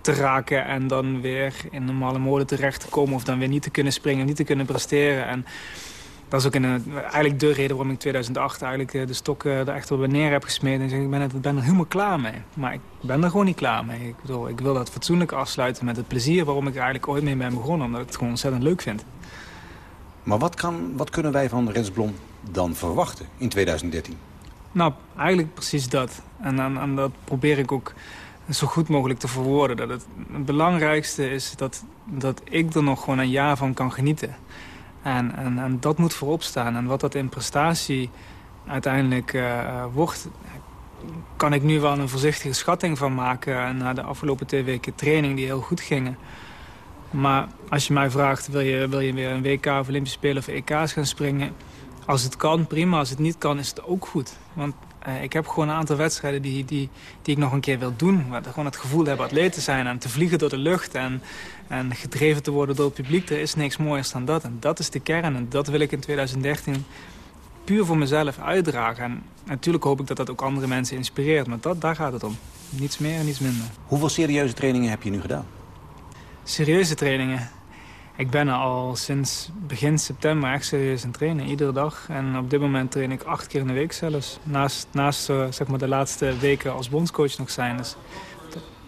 te raken... en dan weer in normale mode terecht te komen... of dan weer niet te kunnen springen, niet te kunnen presteren. En dat is ook een, eigenlijk de reden waarom ik in 2008 eigenlijk de stok er echt wel neer heb gesmeten. En zeg, ik ben, er, ben er helemaal klaar mee. Maar ik ben er gewoon niet klaar mee. Ik, bedoel, ik wil dat fatsoenlijk afsluiten met het plezier... waarom ik er eigenlijk ooit mee ben begonnen. Omdat ik het gewoon ontzettend leuk vind. Maar wat, kan, wat kunnen wij van Rens Blom dan verwachten in 2013? Nou, eigenlijk precies dat. En, en, en, dat probeer ik ook zo goed mogelijk te verwoorden. Dat het, het belangrijkste is dat, dat ik er nog gewoon een jaar van kan genieten. En, en, en dat moet voorop staan. En wat dat in prestatie uiteindelijk uh, wordt... kan ik nu wel een voorzichtige schatting van maken... na de afgelopen twee weken training die heel goed gingen. Maar als je mij vraagt, wil je, wil je weer een WK of Olympische Spelen of EK's gaan springen... Als het kan, prima. Als het niet kan, is het ook goed. Want uh, ik heb gewoon een aantal wedstrijden die, die, die ik nog een keer wil doen. Waar gewoon het gevoel hebben atleet te zijn en te vliegen door de lucht. En, en gedreven te worden door het publiek. Er is niks mooiers dan dat. En dat is de kern. En dat wil ik in 2013 puur voor mezelf uitdragen. En natuurlijk hoop ik dat dat ook andere mensen inspireert. Maar dat, daar gaat het om. Niets meer en niets minder. Hoeveel serieuze trainingen heb je nu gedaan? Serieuze trainingen? Ik ben al sinds begin september echt serieus aan trainen, iedere dag. En op dit moment train ik acht keer in de week zelfs. Naast, naast uh, zeg maar de laatste weken als bondscoach nog zijn. Dus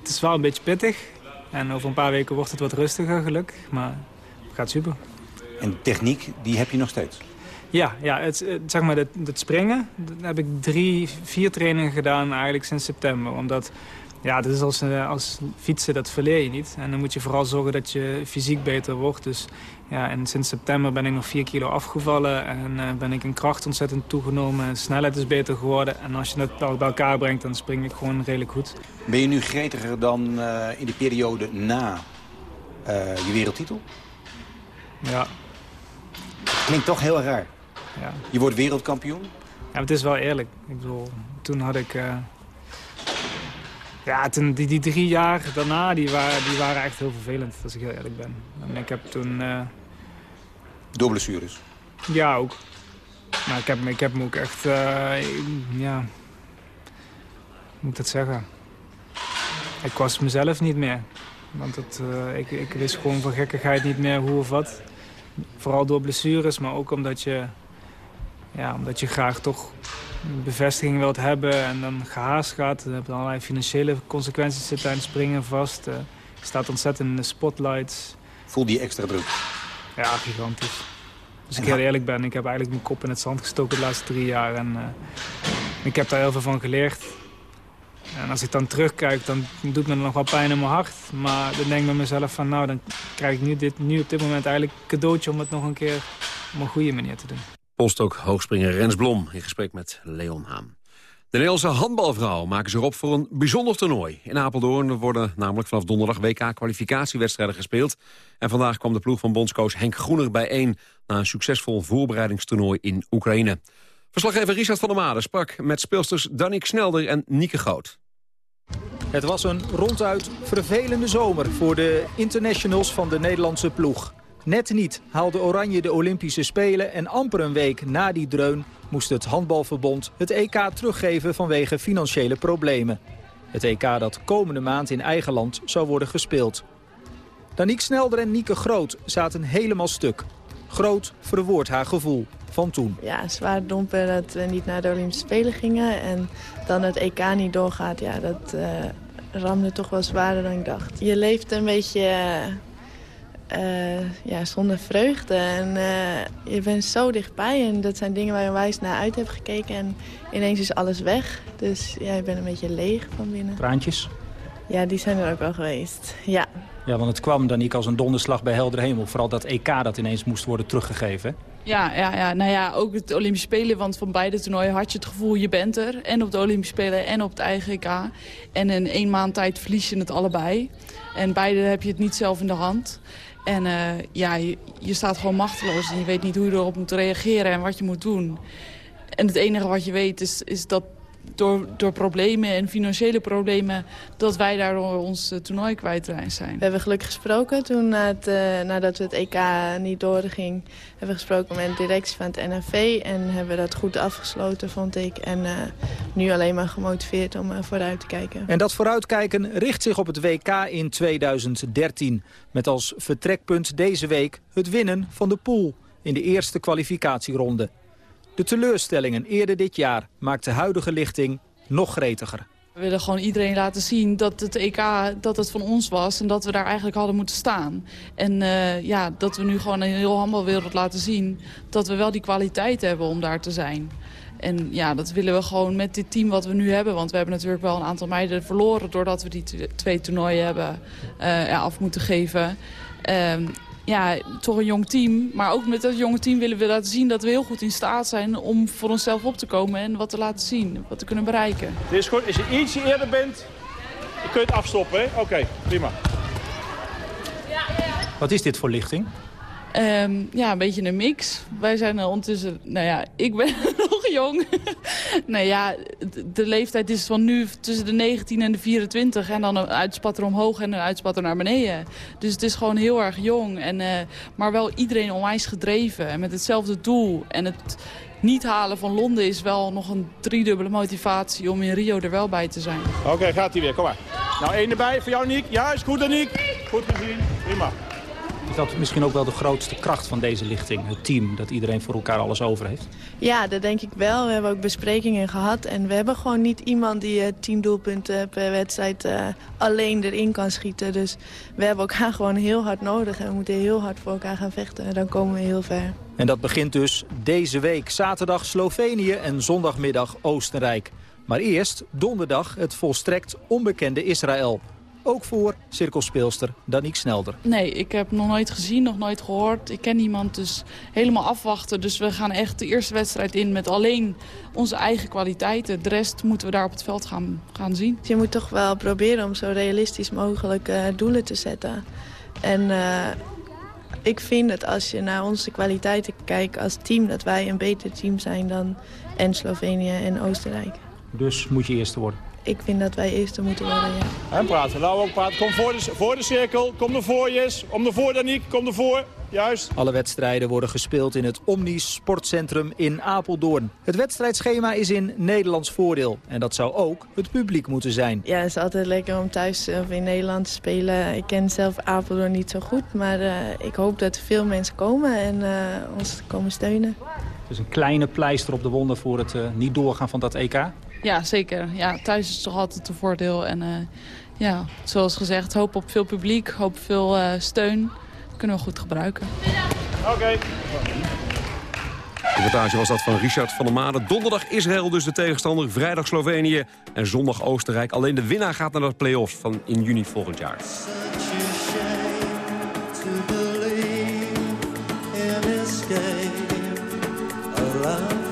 het is wel een beetje pittig. En over een paar weken wordt het wat rustiger gelukkig. Maar het gaat super. En de techniek, die heb je nog steeds? Ja, ja het, zeg maar het springen, daar heb ik drie, vier trainingen gedaan eigenlijk sinds september. Omdat ja, dat is als, als fietsen, dat verleer je niet. En dan moet je vooral zorgen dat je fysiek beter wordt. Dus ja, en sinds september ben ik nog 4 kilo afgevallen. En uh, ben ik in kracht ontzettend toegenomen. Snelheid is beter geworden. En als je dat bij elkaar brengt, dan spring ik gewoon redelijk goed. Ben je nu gretiger dan uh, in de periode na uh, je wereldtitel? Ja. Klinkt toch heel raar. Ja. Je wordt wereldkampioen? Ja, maar het is wel eerlijk. Ik bedoel, toen had ik... Ja, toen, die, die drie jaar daarna die waren, die waren echt heel vervelend, als ik heel eerlijk ben. En ik heb toen... Uh... Door blessures? Ja, ook. Maar ik heb, ik heb me ook echt... Uh, ja... Hoe moet ik dat zeggen? ik was mezelf niet meer. Want het, eh, ik, ik wist gewoon van gekkigheid niet meer hoe of wat. Vooral door blessures, maar ook omdat je, ja, omdat je graag toch bevestiging wilt hebben en dan gehaast gaat. Dan heb je allerlei financiële consequenties zitten aan het springen vast. Je staat ontzettend in de spotlights. Voelde je extra druk? Ja, gigantisch. Als ik heel eerlijk ben, ik heb eigenlijk mijn kop in het zand gestoken de laatste drie jaar. En eh, ik heb daar heel veel van geleerd. En als ik dan terugkijk, dan doet me nog wel pijn in mijn hart. Maar dan denk ik bij mezelf van, nou, dan krijg ik nu, dit, nu op dit moment eigenlijk een cadeautje om het nog een keer op een goede manier te doen. Polstok hoogspringer Rens Blom in gesprek met Leon Haan. De Nederlandse handbalvrouwen maken zich op voor een bijzonder toernooi. In Apeldoorn worden namelijk vanaf donderdag WK-kwalificatiewedstrijden gespeeld. En vandaag kwam de ploeg van bondscoach Henk Groener bijeen... na een succesvol voorbereidingstoernooi in Oekraïne. Verslaggever Richard van der Made sprak met speelsters Danik Snelder en Nieke Groot. Het was een ronduit vervelende zomer voor de internationals van de Nederlandse ploeg. Net niet haalde Oranje de Olympische Spelen en amper een week na die dreun moest het handbalverbond het EK teruggeven vanwege financiële problemen. Het EK dat komende maand in eigen land zou worden gespeeld. Daniek Snelder en Nieke Groot zaten helemaal stuk. Groot verwoordt haar gevoel van toen. Ja, zwaar dompen dat we niet naar de Olympische Spelen gingen. En dan het EK niet doorgaat, ja, dat uh, ramde toch wel zwaarder dan ik dacht. Je leeft een beetje uh, ja, zonder vreugde. En uh, je bent zo dichtbij. En dat zijn dingen waar je wijs naar uit hebt gekeken. En ineens is alles weg. Dus ja, je bent een beetje leeg van binnen. Traantjes? Ja, die zijn er ook wel geweest. Ja. Ja, want het kwam dan niet als een donderslag bij helder hemel. Vooral dat EK dat ineens moest worden teruggegeven. Ja, ja, ja, nou ja, ook het Olympische Spelen. Want van beide toernooien had je het gevoel, je bent er. En op de Olympische Spelen en op het eigen EK. En in één maand tijd verlies je het allebei. En beide heb je het niet zelf in de hand. En uh, ja, je, je, staat gewoon machteloos en je weet niet hoe je erop moet reageren en wat je moet doen. En het enige wat je weet is, is dat door, door problemen en financiële problemen... dat wij daardoor ons uh, toernooi kwijt zijn. We hebben gelukkig gesproken toen na het, uh, nadat we het EK niet doorging. Hebben we gesproken met de directie van het NAV en hebben dat goed afgesloten, vond ik. En uh, nu alleen maar gemotiveerd om vooruit te kijken. En dat vooruitkijken richt zich op het WK in 2013. Met als vertrekpunt deze week het winnen van de pool in de eerste kwalificatieronde. De teleurstellingen eerder dit jaar maakt de huidige lichting nog gretiger. We willen gewoon iedereen laten zien dat het EK dat het van ons was... en dat we daar eigenlijk hadden moeten staan. En uh, ja, dat we nu gewoon een heel handbalwereld laten zien... dat we wel die kwaliteit hebben om daar te zijn. En ja, dat willen we gewoon met dit team wat we nu hebben. Want we hebben natuurlijk wel een aantal meiden verloren... doordat we die twee toernooien hebben ja, af moeten geven... Uh, ja, toch een jong team. Maar ook met dat jonge team willen we laten zien dat we heel goed in staat zijn om voor onszelf op te komen en wat te laten zien, wat te kunnen bereiken. Dit is goed. Als je ietsje eerder bent, je kunt het afstoppen. Oké, okay, prima. Wat is dit voor lichting? Um, ja, een beetje een mix. Wij zijn er ondertussen, nou ja, ik ben nog jong. nou ja, de leeftijd is van nu tussen de 19 en de 24. En dan een uitspatter omhoog en een uitspatter naar beneden. Dus het is gewoon heel erg jong. En, uh, maar wel iedereen onwijs gedreven en met hetzelfde doel. En het niet halen van Londen is wel nog een driedubbele motivatie om in Rio er wel bij te zijn. Oké, gaat hij weer. Kom maar. Nou, één erbij voor jou, Niek. Ja, is goed, Niek. Goed gezien. Prima. Is dat misschien ook wel de grootste kracht van deze lichting? Het team, dat iedereen voor elkaar alles over heeft? Ja, dat denk ik wel. We hebben ook besprekingen gehad. En we hebben gewoon niet iemand die uh, tien doelpunten per wedstrijd uh, alleen erin kan schieten. Dus we hebben elkaar gewoon heel hard nodig. En we moeten heel hard voor elkaar gaan vechten. En dan komen we heel ver. En dat begint dus deze week. Zaterdag Slovenië en zondagmiddag Oostenrijk. Maar eerst donderdag het volstrekt onbekende Israël. Ook voor cirkelspeelster Danique Snelder. Nee, ik heb nog nooit gezien, nog nooit gehoord. Ik ken niemand, dus helemaal afwachten. Dus we gaan echt de eerste wedstrijd in met alleen onze eigen kwaliteiten. De rest moeten we daar op het veld gaan, gaan zien. Je moet toch wel proberen om zo realistisch mogelijk uh, doelen te zetten. En uh, ik vind dat als je naar onze kwaliteiten kijkt als team... dat wij een beter team zijn dan en Slovenië en Oostenrijk. Dus moet je eerste worden? Ik vind dat wij eerste moeten worden, ja. En praten, nou ook praten. Kom voor de, voor de cirkel, kom ervoor Jis. Om ervoor Daniek, kom ervoor. Juist. Alle wedstrijden worden gespeeld in het Omnis Sportcentrum in Apeldoorn. Het wedstrijdschema is in Nederlands voordeel. En dat zou ook het publiek moeten zijn. Ja, het is altijd lekker om thuis of in Nederland te spelen. Ik ken zelf Apeldoorn niet zo goed, maar eh, ik hoop dat er veel mensen komen en eh, ons komen steunen. Dus een kleine pleister op de wonden voor het eh, niet doorgaan van dat EK. Ja, zeker. Ja, thuis is toch altijd een voordeel. En eh, ja, zoals gezegd, hoop op veel publiek, hoop op veel eh, steun. Dat kunnen we goed gebruiken. Oké. De reportage was dat van Richard van der Made. Donderdag Israël dus de tegenstander, vrijdag Slovenië en zondag Oostenrijk. Alleen de winnaar gaat naar de play-offs van in juni volgend jaar. escape,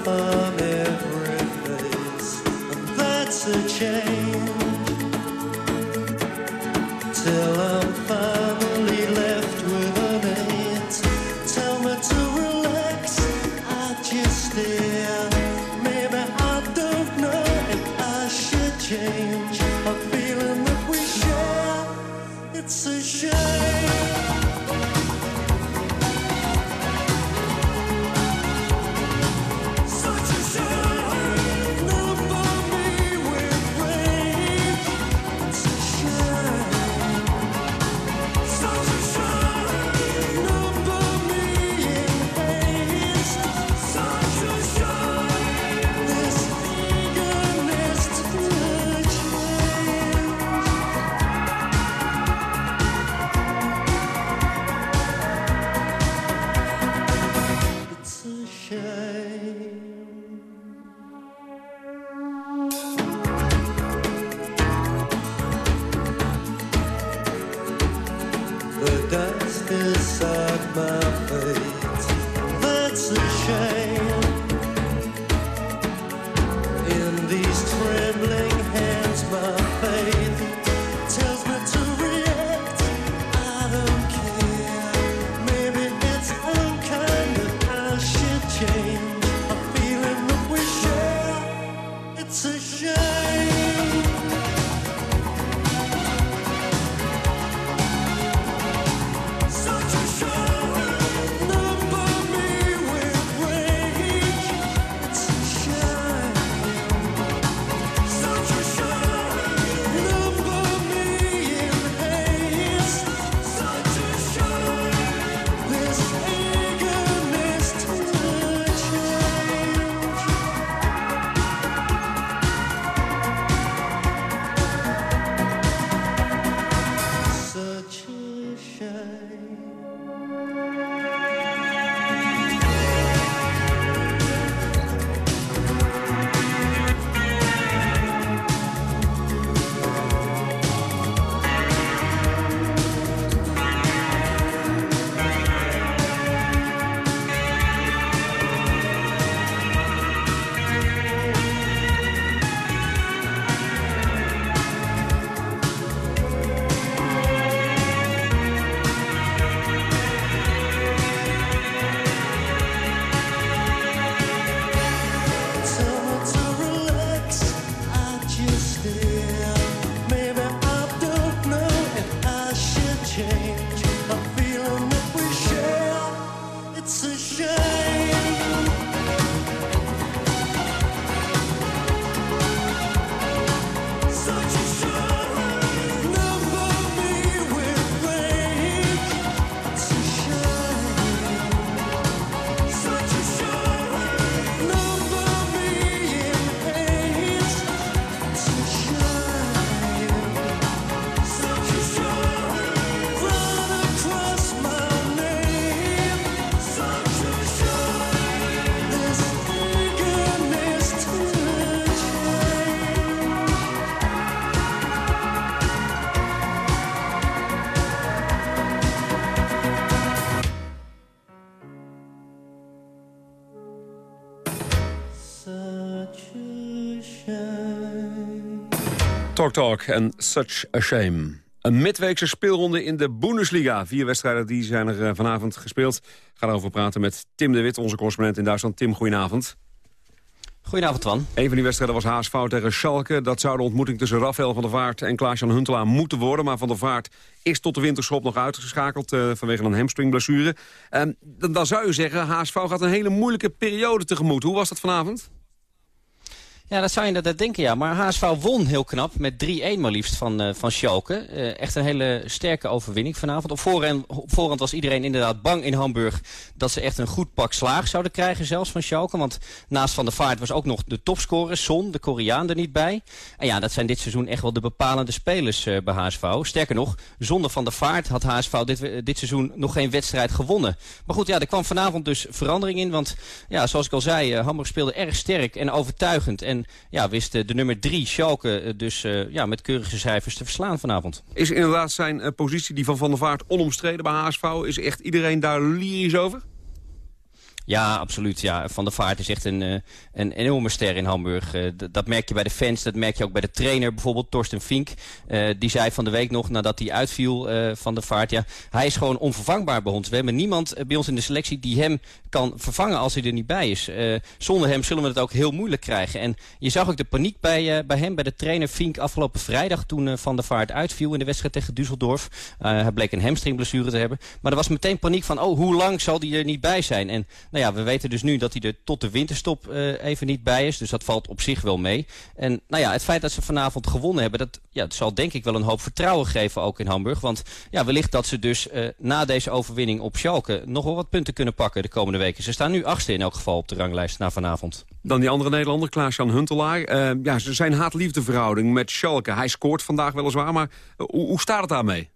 a a change. Talk Talk en Such a Shame. Een midweekse speelronde in de Bundesliga. Vier wedstrijden die zijn er eh, vanavond gespeeld. Ik ga erover praten met Tim de Wit, onze correspondent in Duitsland. Tim, goedenavond. Goedenavond, Twan. Een van die wedstrijden was HSV tegen Schalke. Dat zou de ontmoeting tussen Rafael van der Vaart en Klaas-Jan Huntelaar moeten worden. Maar van der Vaart is tot de winterschop nog uitgeschakeld eh, vanwege een hamstringblessure. Ehm, dan, zou je zeggen, HSV gaat een hele moeilijke periode tegemoet. Hoe was dat vanavond? Ja, dat zou je inderdaad denken, ja. Maar HSV won heel knap met 3-1 maar liefst van, uh, van Schalke. Uh, echt een hele sterke overwinning vanavond. Op voorhand, voorhand was iedereen inderdaad bang in Hamburg... dat ze echt een goed pak slaag zouden krijgen zelfs van Schalke. Want naast Van der Vaart was ook nog de topscorer, Son, de Koreaan, er niet bij. En ja, dat zijn dit seizoen echt wel de bepalende spelers uh, bij HSV. Sterker nog, zonder Van der Vaart had HSV dit, dit seizoen nog geen wedstrijd gewonnen. Maar goed, ja, er kwam vanavond dus verandering in. Want ja, zoals ik al zei, Hamburg speelde erg sterk en overtuigend... En ja, wist de, de nummer 3, Schalke, dus uh, ja, met keurige cijfers te verslaan vanavond. Is inderdaad zijn positie, die van Van der Vaart, onomstreden bij HSV? Is echt iedereen daar lyrisch over? Ja, absoluut. Ja. Van der Vaart is echt een, uh, een enorme ster in Hamburg. Uh, dat merk je bij de fans, dat merk je ook bij de trainer. Bijvoorbeeld Torsten Fink. Uh, die zei van de week nog, nadat hij uitviel van der Vaart... Ja, hij is gewoon onvervangbaar bij ons. We hebben niemand bij ons in de selectie die hem kan vervangen als hij er niet bij is. zonder hem zullen we het ook heel moeilijk krijgen. En je zag ook de paniek bij, bij hem, bij de trainer Fink... afgelopen vrijdag toen Van der Vaart uitviel in de wedstrijd tegen Düsseldorf. hij bleek een hamstringblessure te hebben. Maar er was meteen paniek van, oh, hoe lang zal hij er niet bij zijn? En nou ja, we weten dus nu dat hij er tot de winterstop uh, even niet bij is. Dus dat valt op zich wel mee. En nou ja, het feit dat ze vanavond gewonnen hebben... dat, ja, dat zal denk ik wel een hoop vertrouwen geven ook in Hamburg. Want ja, wellicht dat ze dus uh, na deze overwinning op Schalke... nog wel wat punten kunnen pakken de komende weken. Ze staan nu achtste in elk geval op de ranglijst na vanavond. Dan die andere Nederlander, Klaas-Jan Huntelaar. Uh, ja, zijn haat-liefde verhouding met Schalke. Hij scoort vandaag weliswaar, maar hoe staat het daarmee?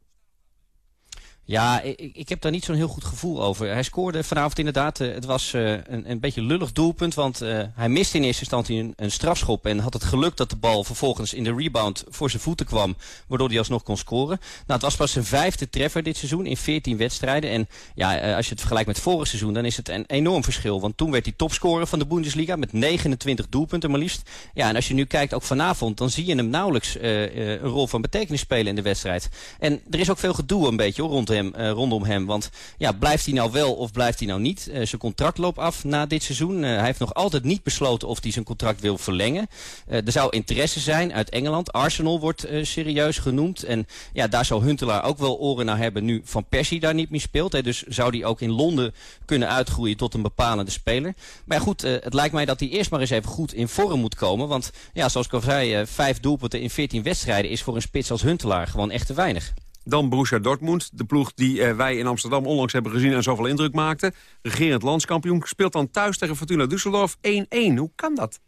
Ja, ik, ik heb daar niet zo'n heel goed gevoel over. Hij scoorde vanavond inderdaad, uh, het was uh, een, een beetje lullig doelpunt. Want uh, hij miste in eerste instantie een, een, strafschop. En had het geluk dat de bal vervolgens in de rebound voor zijn voeten kwam. Waardoor hij alsnog kon scoren. Nou, het was pas zijn vijfde treffer dit seizoen in 14 wedstrijden. En ja, als je het vergelijkt met vorig seizoen, dan is het een enorm verschil. Want toen werd hij topscorer van de Bundesliga met 29 doelpunten maar liefst. Ja, en als je nu kijkt ook vanavond, dan zie je hem nauwelijks een rol van betekenis spelen in de wedstrijd. En er is ook veel gedoe een beetje hoor, rond hem, uh, rondom hem. Want ja, blijft hij nou wel of blijft hij nou niet? Uh, zijn contract loopt af na dit seizoen. Uh, hij heeft nog altijd niet besloten of hij zijn contract wil verlengen. er zou interesse zijn uit Engeland. Arsenal wordt serieus genoemd. En ja, daar zou Huntelaar ook wel oren naar hebben nu Van Persie daar niet meer speelt. Hè. Dus zou hij ook in Londen kunnen uitgroeien tot een bepalende speler. Maar ja, goed, het lijkt mij dat hij eerst maar eens even goed in vorm moet komen. Want ja, zoals ik al zei, vijf doelpunten in 14 wedstrijden is voor een spits als Huntelaar gewoon echt te weinig. Dan Borussia Dortmund, de ploeg die uh, wij in Amsterdam onlangs hebben gezien... en zoveel indruk maakte. Regerend landskampioen speelt dan thuis tegen Fortuna Düsseldorf 1-1. Hoe kan dat?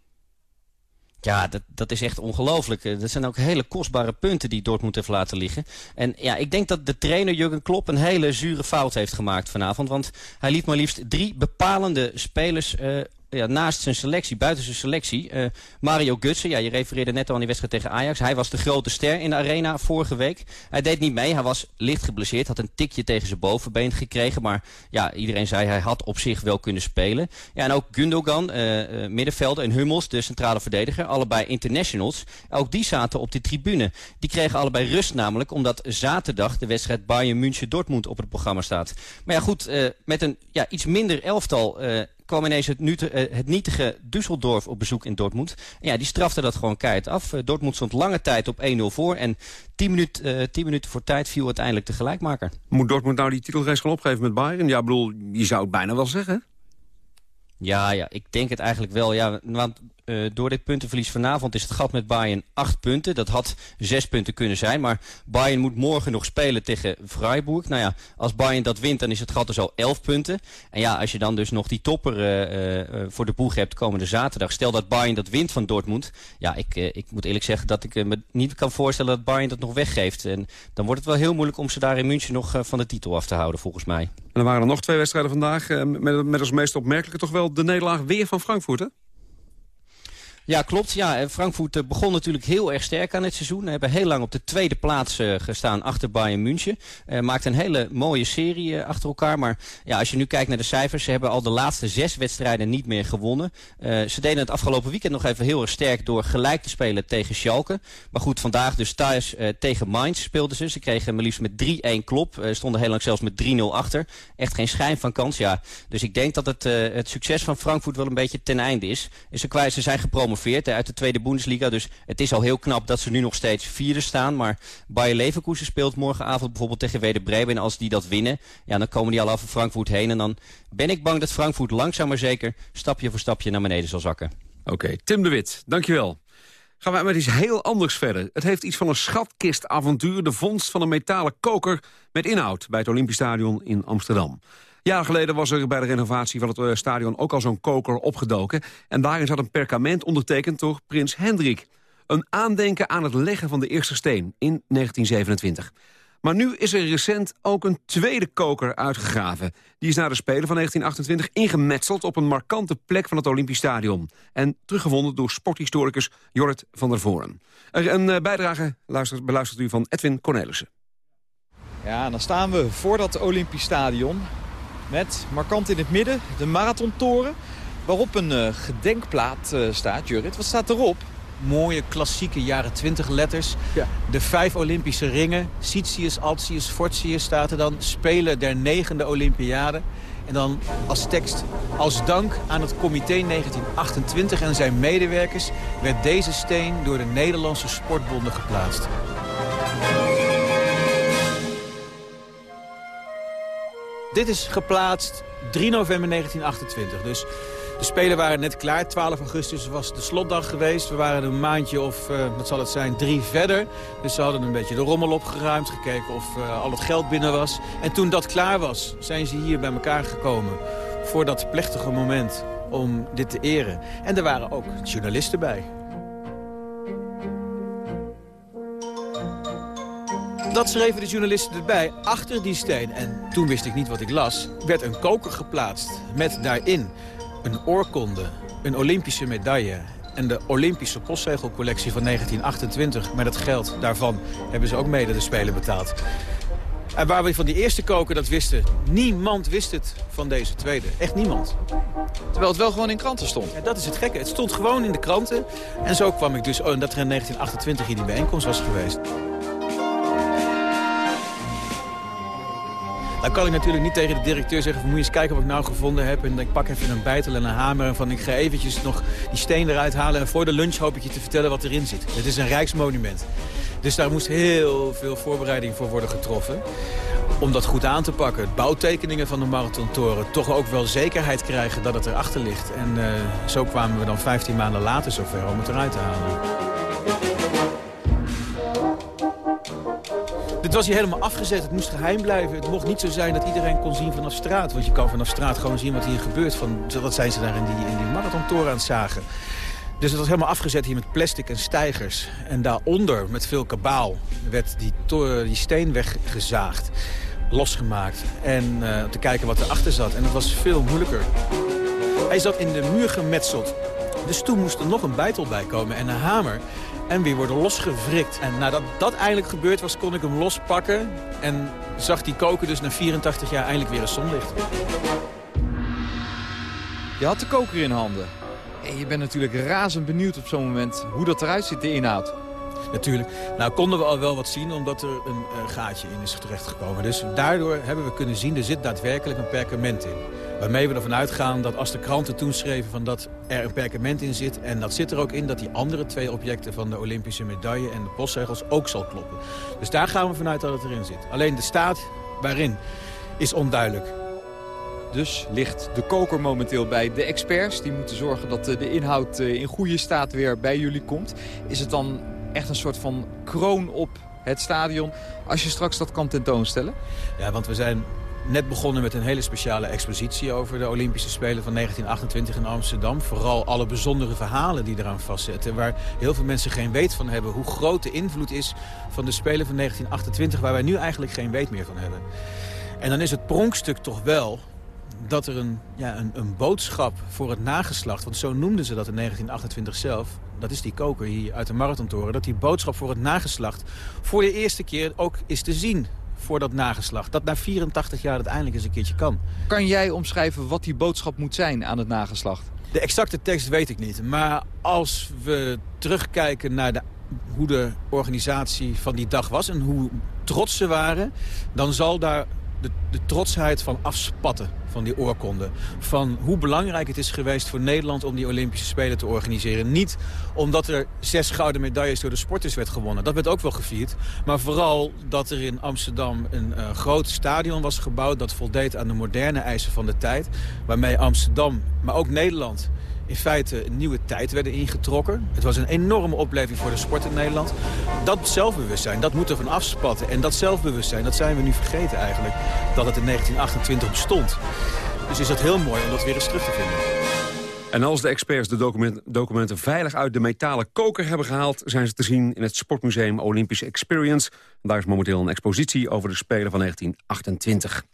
Ja, dat, dat is echt ongelooflijk. Dat zijn ook hele kostbare punten die Dortmund heeft laten liggen. En ja, ik denk dat de trainer Jurgen Klopp een hele zure fout heeft gemaakt vanavond. Want hij liet maar liefst drie bepalende spelers uh, ja, naast zijn selectie, buiten zijn selectie. Uh, Mario Gutsen, ja, je refereerde net al aan die wedstrijd tegen Ajax. Hij was de grote ster in de arena vorige week. Hij deed niet mee, hij was licht geblesseerd. Had een tikje tegen zijn bovenbeen gekregen. Maar ja, iedereen zei hij had op zich wel kunnen spelen. Ja, en ook Gundogan, uh, middenvelder en Hummels, de centrale verdediger. Allebei internationals. Ook die zaten op de tribune. Die kregen allebei rust namelijk, omdat zaterdag de wedstrijd Bayern München-Dortmund op het programma staat. Maar ja goed, met een ja, iets minder elftal kwam ineens het, nu het nietige Düsseldorf op bezoek in Dortmund. En ja, die strafte dat gewoon keihard af. Uh, Dortmund stond lange tijd op 1-0 voor. En 10, minuut, uh, 10 minuten voor tijd viel uiteindelijk de gelijkmaker. Moet Dortmund nou die titelrace gaan opgeven met Bayern? Ja, bedoel, je zou het bijna wel zeggen. Ja, ja, ik denk het eigenlijk wel. Ja, want uh, door dit puntenverlies vanavond is het gat met Bayern 8 punten. Dat had 6 punten kunnen zijn. Maar Bayern moet morgen nog spelen tegen Freiburg. Nou ja, als Bayern dat wint, dan is het gat dus al 11 punten. En ja, als je dan dus nog die topper uh, uh, voor de boeg hebt komende zaterdag. Stel dat Bayern dat wint van Dortmund. Ja, ik, ik moet eerlijk zeggen dat ik me niet kan voorstellen dat Bayern dat nog weggeeft. En dan wordt het wel heel moeilijk om ze daar in München nog van de titel af te houden, volgens mij. En er waren er nog twee wedstrijden vandaag. met, met als meest opmerkelijke toch wel de nederlaag weer van Frankfurt, hè? Ja, klopt. Ja, Frankfurt eh, begon natuurlijk heel erg sterk aan het seizoen. Ze hebben heel lang op de tweede plaats eh, gestaan achter Bayern München. Uh, maakte een hele mooie serie achter elkaar. Maar ja, als je nu kijkt naar de cijfers, ze hebben al de laatste zes wedstrijden niet meer gewonnen. Ze deden het afgelopen weekend nog even heel erg sterk door gelijk te spelen tegen Schalke. Maar goed, vandaag dus thuis tegen Mainz speelden ze. Ze kregen maar liefst met 3-1 klop. Stonden heel lang zelfs met 3-0 achter. Echt geen schijn van kans, ja. Dus ik denk dat het, het succes van Frankfurt wel een beetje ten einde is. Ze, ze zijn gepromoveerd hè, uit de tweede Bundesliga. Dus het is al heel knap dat ze nu nog steeds vierde staan. Maar Bayer Leverkusen speelt morgenavond bijvoorbeeld tegen Werder Bremen. En als die dat winnen, ja, dan komen die al over Frankfurt heen. En dan ben ik bang dat Frankfurt langzaam maar zeker stapje voor stapje naar beneden zal zakken. Oké, Tim de Wit, dankjewel. Gaan we met iets heel anders verder. Het heeft iets van een schatkistavontuur, de vondst van een metalen koker met inhoud bij het Olympisch Stadion in Amsterdam. Jaren geleden was er bij de renovatie van het eh, stadion ook al zo'n koker opgedoken. En daarin zat een perkament ondertekend door prins Hendrik. Een aandenken aan het leggen van de eerste steen in 1927. Maar nu is er recent ook een tweede koker uitgegraven. Die is na de Spelen van 1928 ingemetseld op een markante plek van het Olympisch Stadion. En teruggevonden door sporthistoricus Jorrit van der Voren. Een eh, bijdrage luistert, beluistert u van Edwin Cornelissen. Ja, dan staan we voor dat Olympisch Stadion. Met markant in het midden de marathontoren. Waarop een uh, gedenkplaat uh, staat. Jurrit, wat staat erop? mooie klassieke jaren 20 letters. Ja. De vijf Olympische ringen. Sitius, Altius, Fortius staat er dan. Spelen der negende Olympiade. En dan als tekst, als dank aan het comité 1928 en zijn medewerkers... werd deze steen door de Nederlandse sportbonden geplaatst. Dit is geplaatst 3 november 1928. Dus de Spelen waren net klaar. 12 augustus was de slotdag geweest. We waren een maandje of, uh, wat zal het zijn, drie verder. Dus ze hadden een beetje de rommel opgeruimd. Gekeken of uh, al het geld binnen was. En toen dat klaar was, zijn ze hier bij elkaar gekomen. Voor dat plechtige moment om dit te eren. En er waren ook journalisten bij. Dat schreven de journalisten erbij, achter die steen. En toen wist ik niet wat ik las, werd een koker geplaatst. Met daarin een oorkonde, een Olympische medaille... en de Olympische postzegelcollectie van 1928. Met het geld daarvan hebben ze ook mede de Spelen betaald. En waar we van die eerste koker dat wisten, niemand wist het van deze tweede. Echt niemand. Terwijl het wel gewoon in kranten stond. Ja, dat is het gekke. Het stond gewoon in de kranten. En zo kwam ik dus, oh, dat er in 1928 hier die bijeenkomst was geweest. Dan kan ik natuurlijk niet tegen de directeur zeggen... van moet je eens kijken wat ik nou gevonden heb. En ik pak even een bijtel en een hamer. En van ik ga eventjes nog die steen eruit halen. En voor de lunch hoop ik je te vertellen wat erin zit. Het is een rijksmonument. Dus daar moest heel veel voorbereiding voor worden getroffen. Om dat goed aan te pakken. Bouwtekeningen van de marathontoren. Toch ook wel zekerheid krijgen dat het erachter ligt. En uh, zo kwamen we dan 15 maanden later zover om het eruit te halen. Was hier helemaal afgezet. Het moest geheim blijven. Het mocht niet zo zijn dat iedereen kon zien vanaf straat. Want je kan vanaf straat gewoon zien wat hier gebeurt. Van, wat zijn ze daar in die, in die marathontoren aan het zagen. Dus het was helemaal afgezet hier met plastic en stijgers. En daaronder, met veel kabaal, werd die, die steen weggezaagd. Losgemaakt. En uh, te kijken wat erachter zat. En dat was veel moeilijker. Hij zat in de muur gemetseld. Dus toen moest er nog een bijtel bij komen en een hamer en weer worden losgevrikt. En nadat dat eindelijk gebeurd was, kon ik hem lospakken... en zag die koker dus na 84 jaar eindelijk weer een zonlicht. Je had de koker in handen. En je bent natuurlijk razend benieuwd op zo'n moment hoe dat eruit ziet, de inhoud. Natuurlijk. Nou konden we al wel wat zien omdat er een uh, gaatje in is terechtgekomen. Dus daardoor hebben we kunnen zien, er zit daadwerkelijk een perkament in. Waarmee we ervan uitgaan dat als de kranten toen schreven van dat er een perkament in zit... en dat zit er ook in dat die andere twee objecten van de Olympische medaille en de postzegels ook zal kloppen. Dus daar gaan we vanuit dat het erin zit. Alleen de staat waarin is onduidelijk. Dus ligt de koker momenteel bij de experts. Die moeten zorgen dat de inhoud in goede staat weer bij jullie komt. Is het dan echt een soort van kroon op het stadion als je straks dat kan tentoonstellen? Ja, want we zijn net begonnen met een hele speciale expositie over de Olympische Spelen van 1928 in Amsterdam. Vooral alle bijzondere verhalen die eraan vastzitten. Waar heel veel mensen geen weet van hebben. Hoe groot de invloed is van de Spelen van 1928 waar wij nu eigenlijk geen weet meer van hebben. En dan is het pronkstuk toch wel dat er een, ja, een, een boodschap voor het nageslacht... want zo noemden ze dat in 1928 zelf... dat is die koker hier uit de Marathontoren... dat die boodschap voor het nageslacht voor de eerste keer ook is te zien voor dat nageslacht. Dat na 84 jaar het eindelijk eens een keertje kan. Kan jij omschrijven wat die boodschap moet zijn aan het nageslacht? De exacte tekst weet ik niet. Maar als we terugkijken naar de, hoe de organisatie van die dag was... en hoe trots ze waren... dan zal daar de, de trotsheid van afspatten van die oorkonde. Van hoe belangrijk het is geweest voor Nederland om die Olympische Spelen te organiseren. Niet omdat er zes gouden medailles door de sporters werd gewonnen. Dat werd ook wel gevierd. Maar vooral dat er in Amsterdam een uh, groot stadion was gebouwd... dat voldeed aan de moderne eisen van de tijd. Waarmee Amsterdam, maar ook Nederland in feite een nieuwe tijd werden ingetrokken. Het was een enorme opleving voor de sport in Nederland. Dat zelfbewustzijn, dat moet er van afspatten. En dat zelfbewustzijn, dat zijn we nu vergeten eigenlijk. Dat het in 1928 bestond. Dus is het heel mooi om dat weer eens terug te vinden. En als de experts de document, documenten veilig uit de metalen koker hebben gehaald... zijn ze te zien in het Sportmuseum Olympisch Experience. Daar is momenteel een expositie over de Spelen van 1928.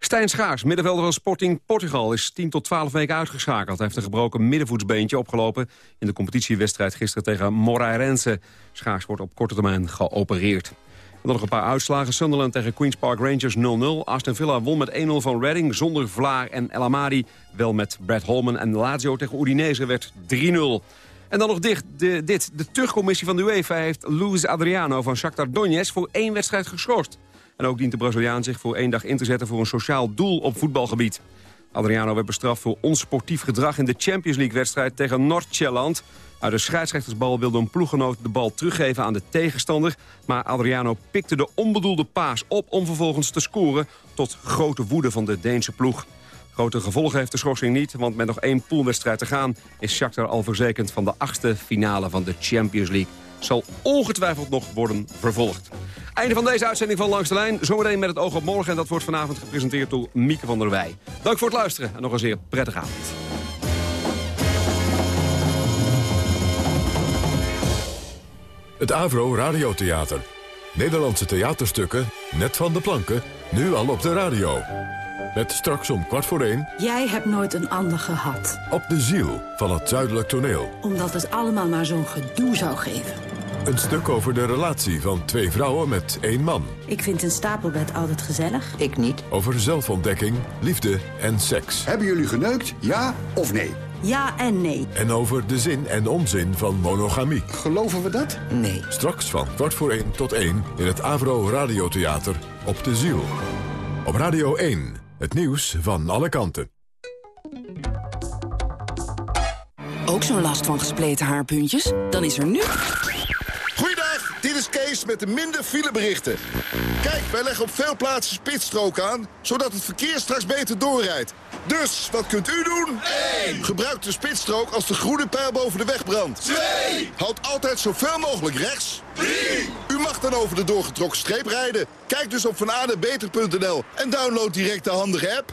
Stijn Schaars, middenvelder van Sporting Portugal, is 10 tot 12 weken uitgeschakeld. Hij heeft een gebroken middenvoetsbeentje opgelopen in de competitiewedstrijd gisteren tegen Moreirense. Schaars wordt op korte termijn geopereerd. En dan nog een paar uitslagen. Sunderland tegen Queen's Park Rangers 0-0. Aston Villa won met 1-0 van Reading zonder Vlaar en El Amadi. Wel met Brad Holman en Lazio tegen Udinese werd 3-0. En dan nog dicht, de, dit. De terugcommissie van de UEFA heeft Luis Adriano van Shakhtar Donetsk voor één wedstrijd geschorst. En ook dient de Braziliaan zich voor één dag in te zetten voor een sociaal doel op voetbalgebied. Adriano werd bestraft voor onsportief gedrag in de Champions League-wedstrijd tegen Noord-Tjelland. Uit de scheidsrechtersbal wilde een ploeggenoot de bal teruggeven aan de tegenstander. Maar Adriano pikte de onbedoelde paas op om vervolgens te scoren... tot grote woede van de Deense ploeg. Grote gevolgen heeft de schorsing niet, want met nog één poolwedstrijd te gaan... is Shakhtar al verzekerd van de achtste finale van de Champions League. Zal ongetwijfeld nog worden vervolgd. Einde van deze uitzending van Langs de Lijn. Zometeen met het oog op morgen en dat wordt vanavond gepresenteerd door Mieke van der Wij. Dank voor het luisteren en nog een zeer prettige avond. Het Avro Radiotheater. Nederlandse theaterstukken, net van de planken, nu al op de radio. Met straks om kwart voor één... Jij hebt nooit een ander gehad. Op de ziel van het zuidelijk toneel. Omdat het allemaal maar zo'n gedoe zou geven. Een stuk over de relatie van twee vrouwen met één man. Ik vind een stapelbed altijd gezellig. Ik niet. Over zelfontdekking, liefde en seks. Hebben jullie geneukt, ja of nee? Ja en nee. En over de zin en onzin van monogamie. Geloven we dat? Nee. Straks van kwart voor één tot één in het Avro Radiotheater op de ziel. Op Radio 1, het nieuws van alle kanten. Ook zo'n last van gespleten haarpuntjes? Dan is er nu... Dit is Kees met de minder fileberichten. Kijk, wij leggen op veel plaatsen spitsstrook aan... zodat het verkeer straks beter doorrijdt. Dus, wat kunt u doen? 1. Gebruik de spitsstrook als de groene pijl boven de weg brandt. 2. Houd altijd zoveel mogelijk rechts. 3. U mag dan over de doorgetrokken streep rijden. Kijk dus op vanadebeter.nl en download direct de handige app.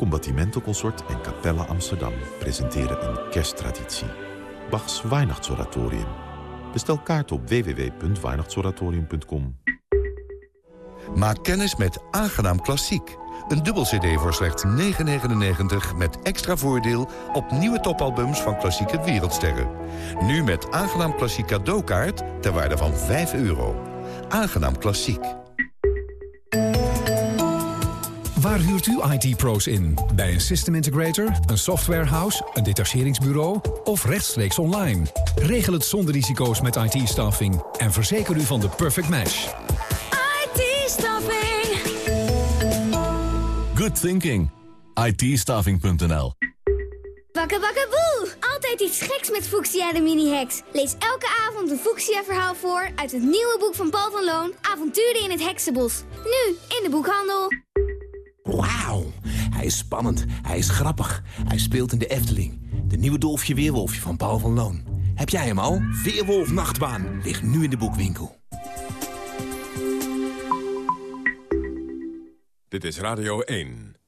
Combattimento Consort en Capella Amsterdam presenteren een kersttraditie. Bachs Weihnachtsoratorium. Bestel kaart op www.weihnachtsoratorium.com. Maak kennis met Aangenaam Klassiek. Een dubbel cd voor slechts 9,99 met extra voordeel op nieuwe topalbums van klassieke wereldsterren. Nu met Aangenaam Klassiek cadeaukaart ter waarde van 5 euro. Aangenaam Klassiek. Waar huurt u IT-pro's in? Bij een system integrator, een softwarehouse, een detacheringsbureau of rechtstreeks online? Regel het zonder risico's met IT-staffing en verzeker u van de perfect match. IT-staffing. Good thinking. IT-staffing.nl Bakke bakke boe! Altijd iets geks met Fuchsia de mini-heks. Lees elke avond een Fuchsia-verhaal voor uit het nieuwe boek van Paul van Loon... Avonturen in het Heksenbos. Nu in de boekhandel. Wauw. Hij is spannend. Hij is grappig. Hij speelt in de Efteling. De nieuwe Dolfje Weerwolfje van Paul van Loon. Heb jij hem al? Weerwolf Nachtbaan. Ligt nu in de boekwinkel. Dit is Radio 1.